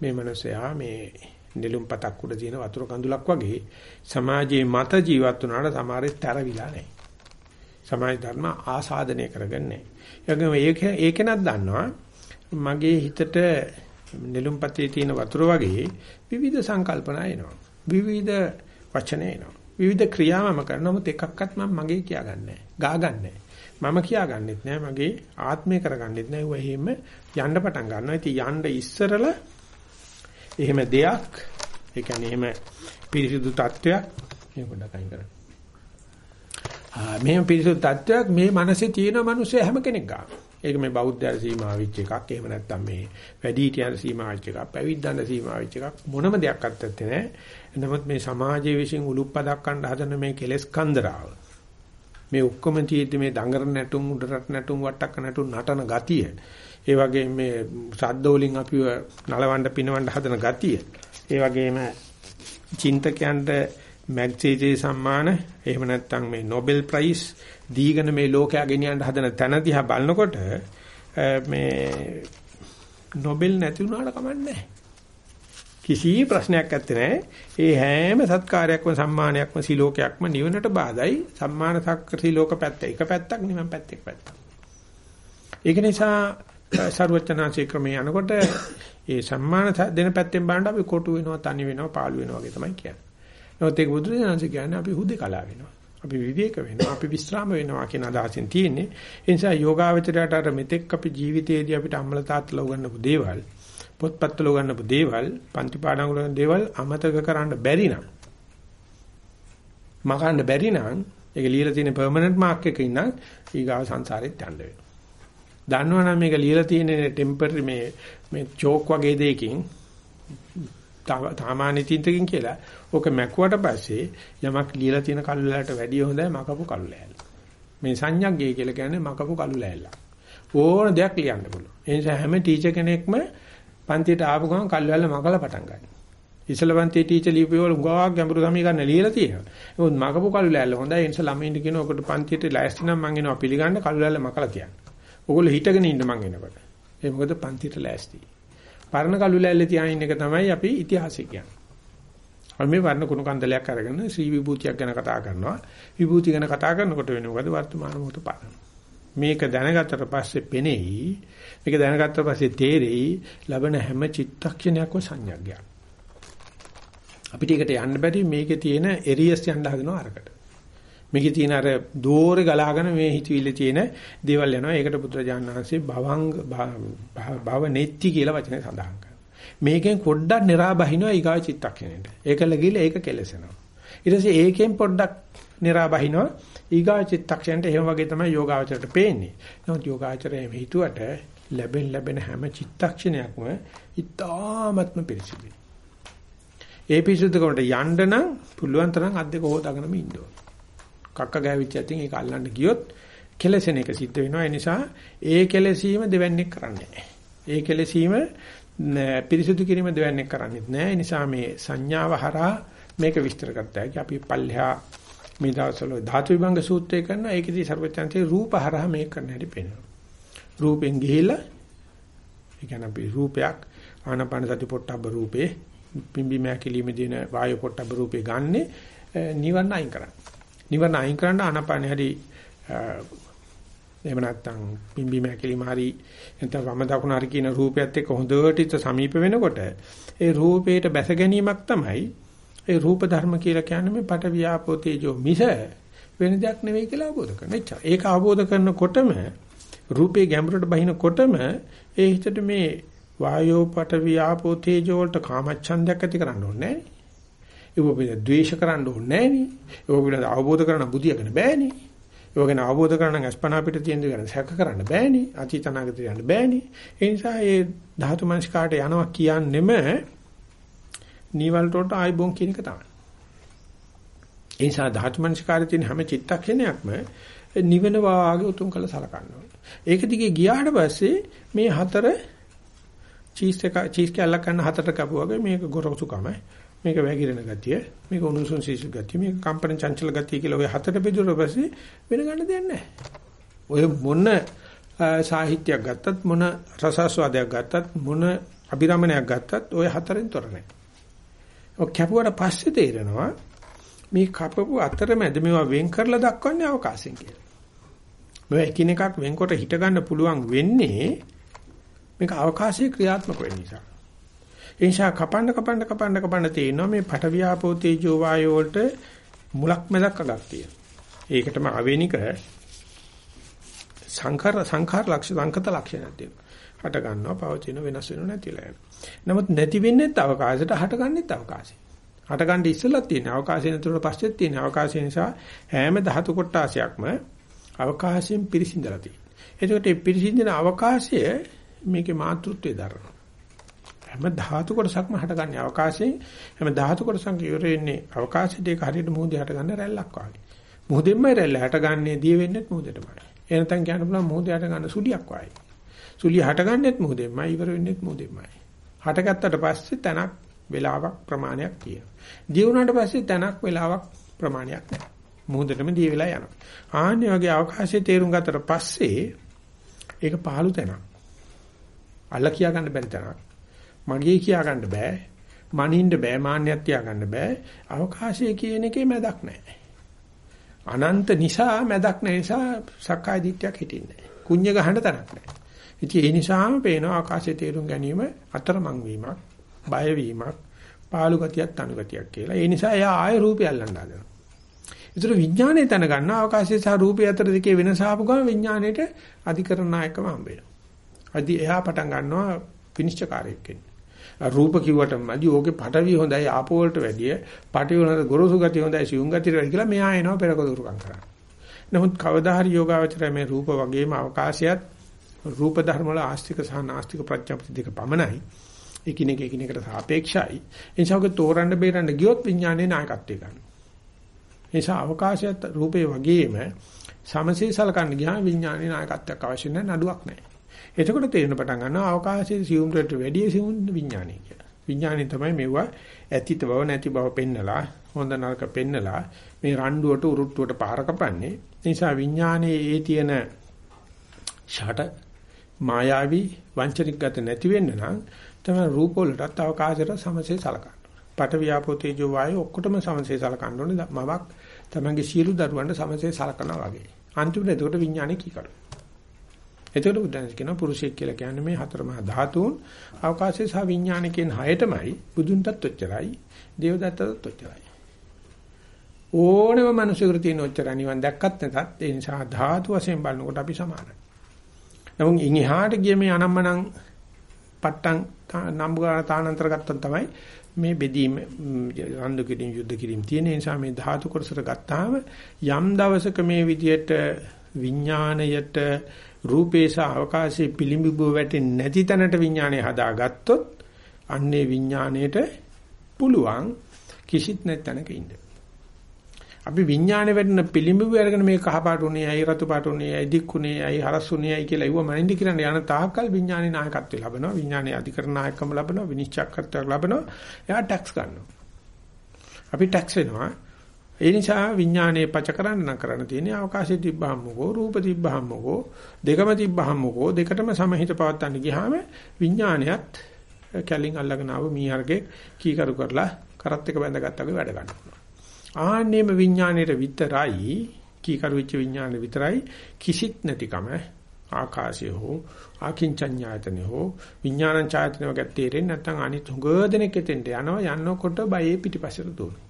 මේ මිනිසයා මේ නෙළුම් පතක් උඩ තියෙන වතුර කඳුලක් වගේ සමාජයේ මත ජීවත් වුණාට සමහරෙක් තරවිලා නැහැ. සමාජ ධර්ම ආසාදනය කරගන්නේ. ඒගොම ඒක ඒකෙනක් දන්නවා මගේ හිතට නෙළුම්පතේ තියෙන වතුර වගේ විවිධ සංකල්පනා එනවා. විවිධ වචන එනවා. විවිධ ක්‍රියාවම කරන නමුත් එකක්වත් මම මගේ කියාගන්නේ නැහැ. මම කියාගන්නෙත් නෑ මගේ ආත්මය කරගන්නෙත් නෑ. ඒව එහෙම යන්න පටන් ගන්නවා. ඉතින් යන්න ඉස්සරලා එහෙම දෙයක් ඒ කියන්නේ එහෙම පිරිසිදු තත්වයක් මේ පොඩ්ඩක් අයින් කරන්න. මෙහෙම පිරිසුදු තත්වයක් මේ මනසේ තියෙන මිනිස්සු හැම කෙනෙක් ගන්න. ඒක මේ බෞද්ධයන් සීමා වෙච්ච එකක්. එහෙම නැත්නම් මේ වැඩිහිටියන් සීමා වෙච්ච එකක්. පැවිද්දන් සීමා වෙච්ච එකක්. මොනම දෙයක් අත්තත් නැහැ. නමුත් මේ සමාජයේ විසින් උලුප්පදක් ගන්න හදන මේ කෙලෙස් කන්දරාව. මේ ඔක්කොම තියෙද්දි මේ දඟර නැටුම් උඩරට නැටුම් වට්ටක්ක නැටුම් නටන ගතිය. ඒ වගේම මේ ශබ්ද වලින් අපිව නලවන්න පිනවන්න හදන ගතිය. ඒ වගේම චින්තකයන්ට මැග්සේජේ සම්මාන එහෙම නැත්නම් මේ Nobel Prize දීගෙන මේ ලෝකයා ගෙනියන්න හදන තැන දිහා බලනකොට මේ Nobel නැති වුණාට කමන්නේ කිසි ප්‍රශ්නයක් නැත්තේ නෑ. ඒ හැම සත්කාරයක්ම සම්මානයක්ම සිලෝකයක්ම නිවනට බාධායි. සම්මාන සක්‍ර සිලෝක පැත්ත එක පැත්තක් නිවන් පැත්ත එක පැත්තක්. ඒක නිසා ਸਰවචනාචේ ක්‍රමයේ යනකොට ඒ සම්මාන දෙන පැත්තෙන් බලනකොට අපි කොටු වෙනවා, තනි වෙනවා, පාළු වෙනවා වගේ තමයි කියන්නේ. නමුත් ඒක බුදුරජාණන්සේ කියන්නේ අපි හුදේකලා වෙනවා. අපි විවේක වෙනවා අපි විස්්‍රාම වෙනවා කියන අදහසින් තියෙන්නේ ඒ නිසා යෝගාවචරයට අර මෙතෙක් අපි ජීවිතයේදී අපිට අම්මල තාත්තලා උගන්වපු දේවල් පොත්පත්වල උගන්වපු දේවල් පන්ති පාඩම් වල දේවල් අමතක කරන්න බැරි නම් මකන්න බැරි නම් ඒක ලියලා තියෙන පර්මනන්ට් මාක් එකක ඉන්න ඊගාව සංසාරෙත් යන්න වෙනවා දන්නවනම් මේක ලියලා තියෙන ටෙම්පරරි මේ මේ චෝක් වගේ දෙයකින් සාමාන්‍ය තින්තකින් කියලා ඕක මැකුවට පස්සේ යමක් ලියලා තියෙන කළු ලෑල්ලට වැඩිය හොඳයි මකපු කළු ලෑල්ල. මේ සංඥාග්ගය කියලා කියන්නේ මකපු කළු ලෑල්ල. ඕන දෙයක් ලියන්න පුළුවන්. ඒ නිසා හැම ටීචර් කෙනෙක්ම පන්තියට ආපු ගමන් කළු ලෑල්ල මකලා පටන් ගන්නවා. ඉස්සල පන්තියේ ටීචර් ලියපුවල උගාවක් ගැඹුරු සමීකරණ ලියලා තියෙනවා. ඒකත් මකපු කළු ලෑල්ල හොඳයි. ඒ නිසා ළමයින්ට කියන ඔකට පන්තියට ලෑස්ති නම් මං එනවා පිළිගන්න කළු ලෑල්ල මකලා කියන්න. ඕගොල්ලෝ හිටගෙන ඉන්න මං එනකොට. ඒ මොකද පන්තියට ලෑස්ති. පරණ කළු ලෑල්ලේ තියාගෙන එක තමයි අපි ඉතිහාසය කියන්නේ. අපි මේ වර්ණ කුණු කන්දලයක් අරගෙන ශ්‍රී විභූතියක් ගැන කතා කරනවා. විභූතිය ගැන කතා කරනකොට වෙන්නේ මොකද වර්තමාන මොහොත පාන. මේක දැනගත්තට පස්සේ පෙනෙයි. මේක දැනගත්තට පස්සේ තේරෙයි. ලබන හැම චිත්තක්ෂණයක්ම සංඥාග්ගයක්. අපිට ඒකට යන්න බැරි මේකේ තියෙන එරියස් යන්න හදනවා අරකට. මේකේ තියෙන අර දෝරේ ගලාගෙන මේ හිතවිල්ල තියෙන දේවල් යනවා. ඒකට බුදුරජාණන් වහන්සේ භවංග භව නෙත්‍ති කියලා වචනේ සඳහන් මේකෙන් පොඩ්ඩක් නිරාබහිනවා ඊගාව චිත්තක්ෂණයට. ඒකල ගිල ඒක කෙලසෙනවා. ඊට පස්සේ ඒකෙන් පොඩ්ඩක් නිරාබහිනවා ඊගාව චිත්තක්ෂණයට එහෙම වගේ තමයි යෝගාචරයට පේන්නේ. නමුත් යෝගාචරයේ හිතුවට ලැබෙන ලැබෙන හැම චිත්තක්ෂණයක්ම ඊ타ත්ම පිරිසිදුයි. ඒ පිරිසුදුකමට යන්න නම් පුළුවන් තරම් අද්දක හොදාගෙනම ඉන්න ඕනේ. කක්ක ගෑවිච්ච ඇතින් ඒක අල්ලන්න ගියොත් කෙලසෙන එක සිද්ධ වෙනවා. ඒ නිසා ඒ කෙලසීම දෙවන්නේ කරන්නේ ඒ කෙලසීම පිරිසුදු කිරීම දෙවන්නේ කරන්නේත් නැහැ. ඒ නිසා මේ සංඥාව හරහා මේක විස්තර කරතයි. අපි පල්ලෙහා මේ දවස්වල ධාතු විභංග සූත්‍රය කරන ඒකදී ਸਰවඥාන්සේ රූප හරහා මේක කරන්න හැටි පෙන්වනවා. රූපෙන් ගිහිලා ඒ කියන්නේ අපි රූපයක් ආනපාන සති පොට්ටබ්බ රූපේ පිම්බි මෑකිලිමේ දින වායු පොට්ටබ්බ රූපේ ගන්නෙ නිවර්ණ අයින් කරන්නේ. නිවර්ණ අයින් කරන්න ආනපානෙ හරි එහෙම නැත්නම් පිම්බි මෑකිලිම හරි නැත්නම් වම දකුණ හරි කියන රූපයත් එක්ක හොඳට ඉත සමීප වෙනකොට ඒ රූපේට බැස ගැනීමක් තමයි ඒ රූප ධර්ම කියලා කියන්නේ මේ පට වියාපෝ තේජෝ මිස වෙන දෙයක් නෙවෙයි කියලා අවබෝධ කරගන්න. එච්චර. ඒක අවබෝධ කරනකොටම රූපේ ගැඹුරට බහිනකොටම ඒ හිතට මේ වායෝ පට වියාපෝ තේජෝ වලට කාමච්ඡන්දයක් ඇති කරන්න ඕනේ නැහැ. ඒක පිළිබඳ ද්වේෂ කරන්න ඕනේ නෑනේ. ඒක පිළිබඳ අවබෝධ කරගන්න බුදියාගෙන බෑනේ. ඒක ගැන අවබෝධ කරගන්න අස්පනා පිට තියෙන දේ ගැන සැක කරන්න බෑනේ. අතීතනාගත යන්න බෑනේ. ඒ නිසා මේ ධාතු මනස්කාට යනවා කියන්නෙම නීවල් වලට ආයිබෝන් කියන එක තමයි. ඒ නිසා ධාතු මනස්කාරයේ තියෙන හැම චිත්තක්ෂණයක්ම නිවන වාගේ උතුම් කළ සලකන්න ඕනේ. ඒක දිගේ ගියාට පස්සේ මේ හතර චීස් එක චීස් කැල්ලක් ගන්න හතරට කපුවාගේ මේක ගොරසුකම මේක වැగిරෙන ගතිය, මේක උණුසුම් සීසු ගතිය, මේක කම්පන චංචල ගතිය කියලා ඔය හතට බෙදුවා පස්සේ වෙන ගන්න දෙයක් නැහැ. ඔය මොන සාහිත්‍යයක් ගත්තත් මොන රසාස්වාදයක් ගත්තත් මොන අභිරමණයක් ගත්තත් ඔය හතරෙන් තොර නැහැ. ඔය කැපුවට පස්සේ තේරෙනවා මේ කපපු අතරමැද මේවා වෙන් කරලා දක්වන්නේ අවකාශයෙන් කියලා. මේ එකිනෙකක් වෙන්කොට හිට ගන්න පුළුවන් වෙන්නේ මේක අවකාශයේ ක්‍රියාත්මක වෙන නිසා. ඒ නිසා කපන්න කපන්න කපන්න කපන්න තියෙනවා මේ පටවියාපෝ තේජෝ වායෝ වලට මුලක් මැදක් අගක් තියෙනවා. ඒකටම අවේනික සංඛාර සංඛාර ලක්ෂ සංකත ලක්ෂණයක් තියෙනවා. හට ගන්නවා පවතින වෙනස් වෙනව නැතිලා යනවා. නමුත් නැති වෙන්නේත් අවකාශයට හට ගන්නෙත් අවකාශය. හට ගන්න ඉස්සෙල්ලත් තියෙන අවකාශය නතුරු පස්සෙත් තියෙන අවකාශය නිසා හැම ධාතු කොටාසයක්ම අවකාශයෙන් පිරිසිඳලා තියෙනවා. එතකොට මේ පිරිසිඳන අවකාශය මේකේ මාතෘත්වයේ දරනවා. හැම ධාතු කොටසක්ම හටගන්නේ අවකාශයෙන් හැම ධාතු කොටසක් ඉවර වෙන්නේ අවකාශයට ඒක හරියට මුහුදේ හටගන්න රැල්ලක් වගේ. මුහුදෙන්මයි රැල්ල හටගන්නේ දිය වෙන්නේත් මුහුදෙටමයි. එනතන් කියන්න පුළුවන් මුහුදේ හටගන්න සුලියක් වගේ. සුලිය හටගන්නේත් මුහුදෙන්මයි ඉවර වෙන්නේත් මුහුදෙන්මයි. හටගත්තට පස්සේ තනක් වෙලාවක් ප්‍රමාණයක් තියෙනවා. දිය වුණාට පස්සේ තනක් වෙලාවක් ප්‍රමාණයක් නැහැ. මුහුදටම දිය වෙලා යනවා. ආන්නේ වගේ අවකාශයේ තේරුම් ගත්තට පස්සේ ඒක පහළු තැනක්. අල්ල කියා ගන්න බැරි තැනක්. මගේ කියා ගන්න බෑ. මනින්න බෑ මාන්නයක් තියාගන්න බෑ. අවකාශය කියන එකේ මැදක් නැහැ. අනන්ත නිසා මැදක් නැහැ නිසා සක්කාය දිට්ඨියක් හිටින්නේ නැහැ. කුඤ්ඤ ගහන්න තරක් නැහැ. ඉතින් ඒ නිසාම පේනවා ආකාශයේ තේරුම් ගැනීම අතරමං වීමක්, බය වීමක්, පාළු ගතියක්, තනු ගතියක් කියලා. ඒ නිසා එයා ආය රූපය අල්ලන්න හදනවා. ඒතර විඥානයේ තන ගන්න අවකාශය සහ රූපය අතර දෙකේ වෙනස ආපු ගමන් විඥාණයට අධිකරණ නායකම හම්බ වෙනවා. අදි එහා පටන් ගන්නවා විනිශ්චයකාරයෙක් වෙන්න. රූප කිව්වට මදි ඕකේ පටවි හොඳයි ආපෝ වලට වැඩිය පටවි වල ගොරෝසු ගතිය හොඳයි සියුම් ගතියට වැඩි කියලා මෙහා එනවා පෙරකොදුරුකම් කරන්න. නමුත් කවදා හරි යෝගාවචරය මේ රූප වගේම අවකාශයත් රූප ධර්ම වල ආස්තික සහ නාස්තික ප්‍රඥප්ති දෙක පමණයි. එකිනෙක එකිනෙකට සාපේක්ෂයි. ඒ නිසා ඔක තෝරන්න බේරන්න ගියොත් විඥානයේ නායකත්වය ගන්නවා. ඒ නිසා අවකාශයත් රූපේ වගේම සමසේ සලකන්න ගියාම විඥානයේ නායකත්වයක් අවශ්‍ය නැහැ නඩුවක් නැහැ. එතකොට තේරෙන පටන් ගන්නවා අවකාශයේ සියුම් දෙයට වැඩි සියුම් විඥානය කියලා. විඥානය තමයි මෙවුවා ඇතිත බව නැති බව පෙන්නලා හොඳ නරක පෙන්නලා මේ රණ්ඩුවට උරුට්ටුවට පහර කපන්නේ. ඒ නිසා විඥානයේ ඒ තියෙන ෂට මායාවි වංචනික ගත නැති වෙන්න නම් තමයි රූප වලටත් අවකාශයට සමසේ සලකන්න. පට වියාපෝ තේජෝ වායෝ ඔක්කොටම සමසේ සලකන්න ඕනේ. මවක් තමන්ගේ සියලු දරුවන්ට සමසේ සලකනවා වගේ. අන්තිමට එතකොට විඥානේ කීකරු. එතකොට බුදුන් කියනවා පුරුෂයෙක් කියලා කියන්නේ මේ හතර මහා ධාතුන් අවකාශය සහ විඥාන කියන හයටමයි බුදුන්ටත් ඔච්චරයි දේවදත්තටත් ඔච්චරයි. ඕනම මිනිසෙකුට තියෙන ඔච්චර නිවන් දැක්කත් නැතත් ඒ නිසා ධාතු වශයෙන් බලනකොට අපි සමානයි. නමුත් ඉන් එහාට ගිය මේ අනම්මනම් පට්ටම් නම්බුගාන තානන්තර ගත්තන් තමයි මේ බෙදීම රණ්ඩු කිරීම යුද්ධ කිරීම තියෙන නිසා මේ ධාතු කොටසට ගත්තාම යම් දවසක මේ විදියට විඥාණයට රූපේස අවකාශයේ පිළිඹුව වැටෙන්නේ නැති තැනට විඥාණය හදාගත්තොත් අන්නේ විඥාණයට පුළුවන් කිසිත් නැතනක ඉන්න. අපි විඥාණය වැඩෙන පිළිඹුව අරගෙන මේ කහ පාට උනේ ඇයි රතු පාට උනේ ඇයි දික්ුනේ ඇයි හරස් උනේ ඇයි කියලා ඉව මනින්ද කියන්නේ යන තාක්කල් විඥානේ නායකත්වය ලබනවා විඥානේ අධිකරණ නායකකම ලබනවා විනිශ්චයකත්වයක් ලබනවා එයා ටැක්ස් ගන්නවා. අපි ටැක්ස් වෙනවා ඒ නිසා විඥානයේ පච කරන්න නම් කරන්න තියෙන්නේ අවකාශයේ තිබ්බහම මොකෝ රූප තිබ්බහම මොකෝ දෙකම තිබ්බහම මොකෝ දෙකටම සමහිත පවත්තන්න ගියාම විඥානයත් කැලින් අල්ලගෙන ආව මීහරගේ කීකරු කරලා කරත් එක බැඳගත්තා වගේ වැඩ ගන්නවා. ආන්නේම විඥානයේ විතරයි කීකරු වෙච්ච විඥානේ විතරයි කිසිත් නැතිකම ආකාශය හෝ ආකින්චඤ්ඤායතන හෝ විඥානං ඡායතන වගේ තේරෙන්නේ නැත්නම් අනිත් හුඟ දෙනෙක් එතෙන්ට යනවා යනකොට බයේ පිටිපස්සට දුවනවා.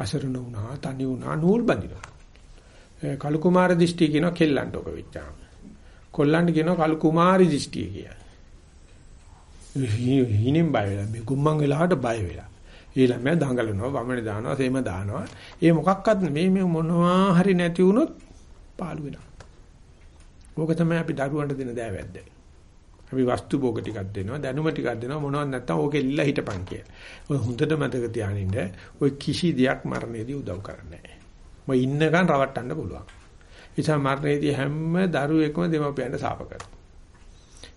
අසරණ වුණා, තනි වුණා, නූල් බඳිනවා. කලු කුමාර දිෂ්ටි කියනවා කෙල්ලන්ට ඔක වෙච්චාම. කොල්ලන්ට කියනවා කලු කුමාරි දිෂ්ටි කියලා. හිණින් බය වෙලා මේ ගුම්මන් වෙලාවට බය වෙලා. ඊළඟ දඟලනවා, වමනේ දානවා, සෙම දානවා. ඒ මොකක්වත් මේ මේ මොනවා හරි නැති වුණොත් පාළු වෙනවා. ඕක තමයි අපි දරුවන්ට දෙන දෑවැද්ද. අපි වස්තු භෝග ටිකක් දෙනවා දැනුම ටිකක් දෙනවා මොනවත් නැත්තම් ඕකේ ඉල්ල හිටපන් කියලා. ඔය හොඳට මතක තියානින්න ඔය කිසි දෙයක් මරණයේදී උදව් කරන්නේ නැහැ. මොයි ඉන්නකන් රවට්ටන්න පුළුවන්. නිසා මරණයේදී හැම දරුවෙක්ම දෙමව්පියන්ට සාප කරනවා.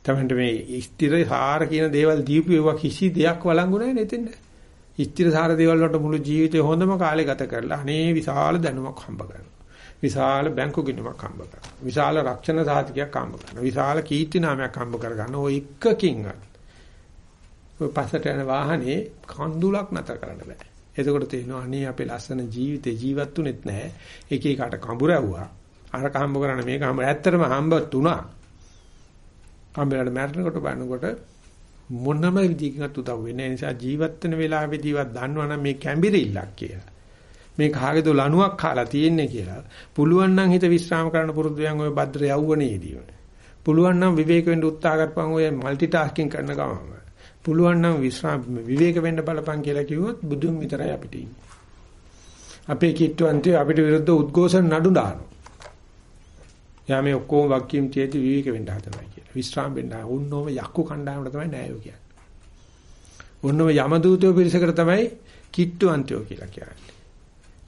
තමන්ට මේ ස්ථිර සාර කියන දේවල් දීපු ඒවා කිසි දෙයක් වළංගු නැහැ නෙතෙන්ද. ස්ථිර සාර දේවල් වලට මුළු ජීවිතේ හොඳම කාලය ගත කරලා අනේ විශාල දැනුමක් හම්බ කරනවා. විශාල බැංකු ගිණුමක් හම්බ කරනවා. විශාල රක්ෂණ සාධකයක් හම්බ කරනවා. විශාල කීර්ති නාමයක් හම්බ කරගන්න ඔය එකකින්වත් ඔය පස්සට යන වාහනේ කඳුලක් නැතර කරන්න බෑ. එතකොට තේරෙනවා අනේ අපේ ලස්සන ජීවිතේ ජීවත් උනේත් නැහැ. එක එකට කඹරවුවා. අරක හම්බ කරන්න මේක හම්බ ඇත්තටම හම්බ තුනා. හම්බෙලාට මැරෙනකොට බලනකොට මොනම විදිහකින්වත් උදව් වෙන්නේ නැහැ. නිසා ජීවත් වෙන වෙලාවෙදීවත් දන්නවනම් මේ කැඹිරිල්ලක් කියලා. මේ කාගේද ලණුවක් කාලා තියෙන්නේ කියලා. පුළුවන් නම් හිත විශ්‍රාම කරන්න පුරුදු වෙන ඔය භද්‍ර යවුවනේදී. පුළුවන් නම් විවේක වෙන්න උත්සාහ කරපන් ඔය মালටි ටාස්කින් කරන ගමම. පුළුවන් නම් විශ්‍රාම විවේක වෙන්න බලපන් කියලා කිව්වොත් බුදුන් විතරයි අපිට ඉන්නේ. අපේ කිට්ටුවන්තේ අපිට විරුද්ධ උද්ඝෝෂණ නඩු දානවා. යා මේ ඔක්කොම වක්කීම් තියදී විවේක වෙන්න හදනවා කියලා. විශ්‍රාම වෙන්න ඕනෝම යක්කු කණ්ඩායමට තමයි නෑයෝ කියන්නේ. ඕනෝම යම දූතයෝ පිරිසකට තමයි කිට්ටුවන්තයෝ කියලා කියන්නේ.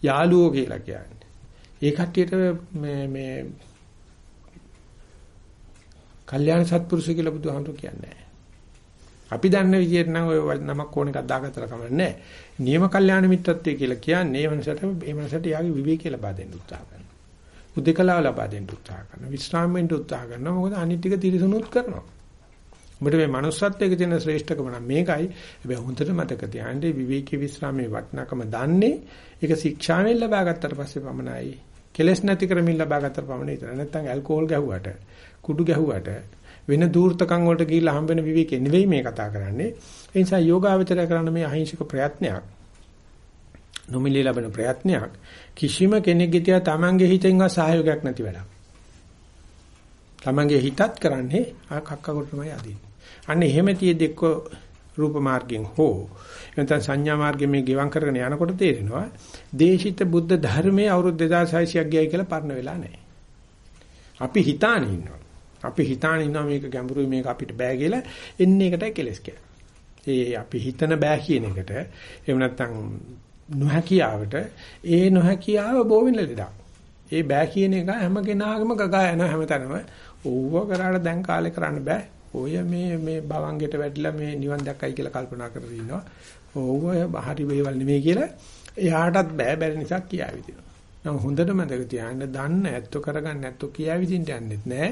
යාළුවෝ කියලා කියන්නේ. ඒ කට්ටියට මේ මේ කල්යාණ සත්පුරුෂය කියලා බුදුහාමුදුරු කියන්නේ අපි දන්න විදිහට නම් ඔය නමක් ඕන එකක් දාගත්තට කමන්නේ නියම කල්යාණ මිත්‍රත්වය කියලා කියන්නේ මේ මනසට මේ මනසට යාගේ විවේකී ලබා දෙන්න උත්සාහ කරනවා. උද්දකලාව ලබා දෙන්න උත්සාහ කරනවා. විශ්‍රාම වෙන්න උත්සාහ කරනවා. මොකද අනිත් ටික තිරසනුත් කරනවා. ඔබට මේ manussත් එක්ක තියෙන ශ්‍රේෂ්ඨකම නම් මේකයි. හැබැයි හොඳට මතක තියාගන්න විවේකී විස්රාමයේ වටිනාකම දන්නේ ඒක ශික්ෂාවෙන් ලබා ගත්තට පස්සේ පමණයි. කෙලස් නැති කරමින් ලබා ගත්තට පමණයි විතර. නැත්නම් ඇල්කොහොල් ගැහුවට, කුඩු ගැහුවට වෙන දූර්තකම් වලට ගිහිල්ලා හම්බ වෙන විවේකේ නෙවෙයි මේ කතා කරන්නේ. ඒ නිසා යෝගාවචරය කරන්න මේ අහිංසක ප්‍රයත්නයක් නොමිලේ ලබන ප්‍රයත්නයක් කිසිම කෙනෙක්ගේ තියා තමන්ගේ හිතෙන්වත් සහයෝගයක් නැති වැඩක්. තමන්ගේ හිතත් කරන්නේ ආ කක්ක කොටමයි අදින්නේ. අන්න එහෙම තියෙද්දි එක්ක රූප මාර්ගයෙන් හෝ නැත්නම් සංඥා මාර්ගයෙන් මේ ගෙවම් කරගෙන යනකොට තේරෙනවා දේශිත බුද්ධ ධර්මයේ අවුරුදු 2600ක් ගියයි කියලා පරණ වෙලා නැහැ. අපි හිතාන ඉන්නවා. අපි හිතාන ඉන්නවා මේක ගැඹුරුයි මේක අපිට බෑ කියලා එන්නේ එකටයි කෙලස් කියන්නේ. ඒ අපි හිතන බෑ කියන එකට එහෙම නැත්නම් නොහැකියාවට ඒ නොහැකියාව බෝ වෙන ලෙඩක්. ඒ බෑ කියන එක හැම කෙනාගේම ගගා යන හැමතැනම ඕව කරාට දැන් කාලේ කරන්න බෑ. ඔය මේ මේ භවංගෙට වැටිලා මේ නිවන් දැක්කයි කියලා කල්පනා කරගෙන ඉන්නවා. ඕව හරි වේවල් නෙමෙයි කියලා එයාටත් බෑ බැරි නිසා කියාවි දෙනවා. නම් හොඳට මතක තියාගන්න දන්න ඇත්ත කරගන්න නැත්තු කියාවිදින්න යන්නෙත් නෑ.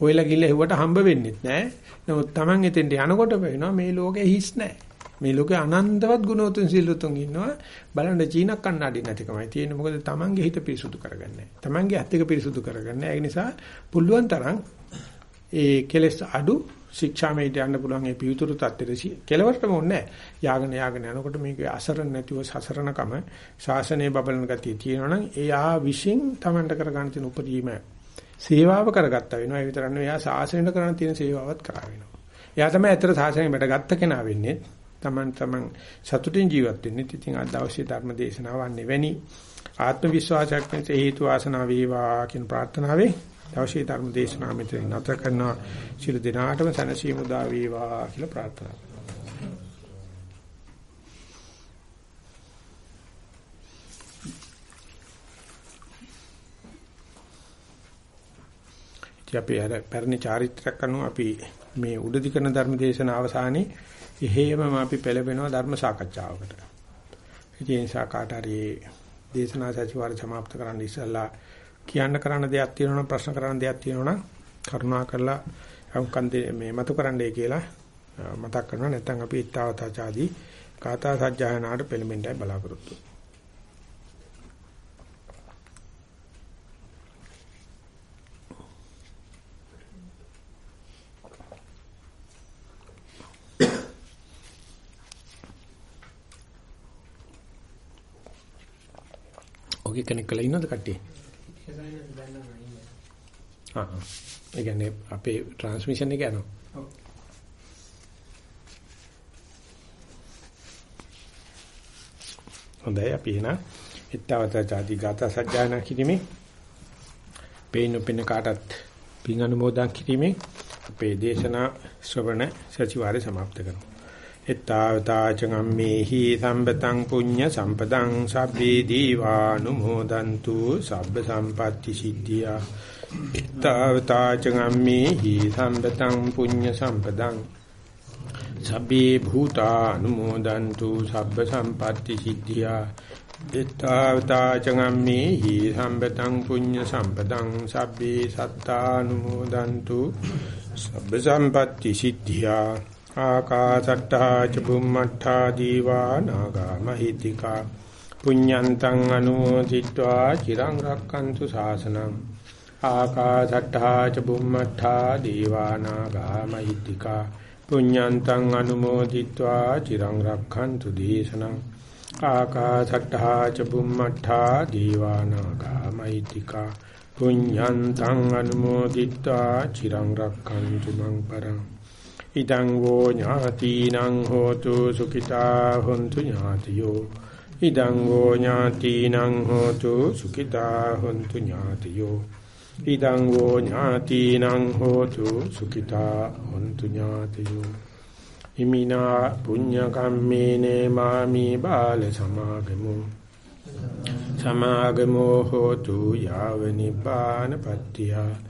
ඔයලා ගිල්ල හෙව්වට හම්බ වෙන්නෙත් නෑ. නමුත් Taman එතෙන්ට යනකොට වෙනවා මේ ලෝකේ හිස් නෑ. මේ ලෝකේ අනන්තවත් ගුණෝතුන් සිල්ලුතුන් ඉන්නවා. බලන්න චීන කන්නඩි නැතිකමයි තියෙන්නේ. මොකද Tamanගේ හිත පිරිසුදු කරගන්නේ. Tamanගේ ඇත්ත එක පිරිසුදු කරගන්නේ. ඒ නිසා පුළුවන් තරම් ඒ කෙලස් අඩු ශික්ෂාමයට යන්න පුළුවන් ඒ පියුතුරු තත්ත්වෙට කෙලවරටම ඕනේ යාගෙන යාගෙන යනකොට මේකේ අසරණ නැතිව සසරණකම ශාසනයේ බබලන ගතිය තියෙනවනම් එයා විශ්ින් තමන්ට කරගන්න තියෙන උපදීම සේවාව කරගත්තා වෙනවා. ඒ විතර නෙවෙයි එයා ශාසනයට කරන්න තියෙන සේවාවත් කරා වෙනවා. එයා තමයි ඇත්තට ශාසනයෙන් බඩගත්ත කෙනා වෙන්නේ. තමන් තමන් සතුටින් ජීවත් වෙන්නේ. ඉතින් අද දවසේ ධර්ම දේශනාව වන්නේ වැනි. ආත්ම විශ්වාසයක් වෙනස හේතු වාසනා වේවා කියන ප්‍රාර්ථනාවෙන් දවසේ ධර්ම දේශනාව මෙතන නැත කරනවා. ශිල දිනාටම සැනසීම උදා වේවා කියලා ප්‍රාර්ථනා කරනවා. අපි අර පැරණි චාරිත්‍රාක් අනුව අපි මේ උඩදි කරන ධර්ම දේශන අවසානයේ එහෙමම අපි පෙළඹෙනවා ධර්ම සාකච්ඡාවකට. ඒ නිසා කාට හරි දේශනා සැසිවාර સમાપ્ત කරන්න ඉස්සලා කියන්න කරන්න දෙයක් තියෙනවා නම් ප්‍රශ්න කරන්න දෙයක් තියෙනවා නම් කරුණා කරලා අහුම්කන් මේ මතු කරන්නයි කියලා මතක් කරනවා නැත්නම් අපි ඊතාවතාචාදී කාථා සජ්ජායනාට පෙළඹෙන්නයි බලාපොරොත්තු ඔගේ කෙනෙක් කළා ඉන්නවද කට්ටිය? ඒ කියන්නේ අපේ ට්‍රාන්ස්මිෂන් එක යනවා. ඔව්. හොඳයි අපි එන ittavata jati gata sajjana කිරීමේ පේන පෙන කාටත් පින් අනුමෝදන් කිරීමේ අපේ දේශනා ශ්‍රවණ සතිವಾರේ સમાપ્ત කරනවා. එත්තාවතාචගම්මේහි සම්පතං පුඤ්ඤ සම්පතං සබ්බේ දීවානුමෝදන්තු සබ්බ සම්පatti සිද්ධියා. එත්තාවතාචගම්මේහි සම්පතං පුඤ්ඤ සම්පතං සබ්බේ භූතානුමෝදන්තු සබ්බ සම්පatti සිද්ධියා. එත්තාවතාචගම්මේහි සම්පතං පුඤ්ඤ සම්පතං සබ්බේ සත්තානුමෝදන්තු සබ්බ සම්පatti සිද්ධියා. ආකාසට්ටා ච බුම්මට්ටා දීවා නාගා මහිත්‍තිකා පුඤ්ඤන්තං අනුමෝදිත්වා චිරං රක්칸තු ශාසනං ආකාසට්ටා ච බුම්මට්ටා දීවා නාගා මහිත්‍තිකා පුඤ්ඤන්තං අනුමෝදිත්වා චිරං රක්칸තු දේශනං ආකාසට්ටා ච බුම්මට්ටා දීවා නාගා මහිත්‍තිකා පුඤ්ඤන්තං අනුමෝදිත්වා චිරං රක්칸තු මං පරං ඉදං වෝ ඥාතිනං හෝතු සුඛිතා හොන්තු ඥාතියෝ. ඉදං වෝ ඥාතිනං හෝතු සුඛිතා හොන්තු ඥාතියෝ. ඉදං වෝ ඥාතිනං හෝතු සුඛිතා හොන්තු ඥාතියෝ. ඉමිනා පුඤ්ඤ කම්මේනේ මාමි බාල සමාගමෝ. සමාගමෝ හෝතු යාව නිපාන පත්‍තියා.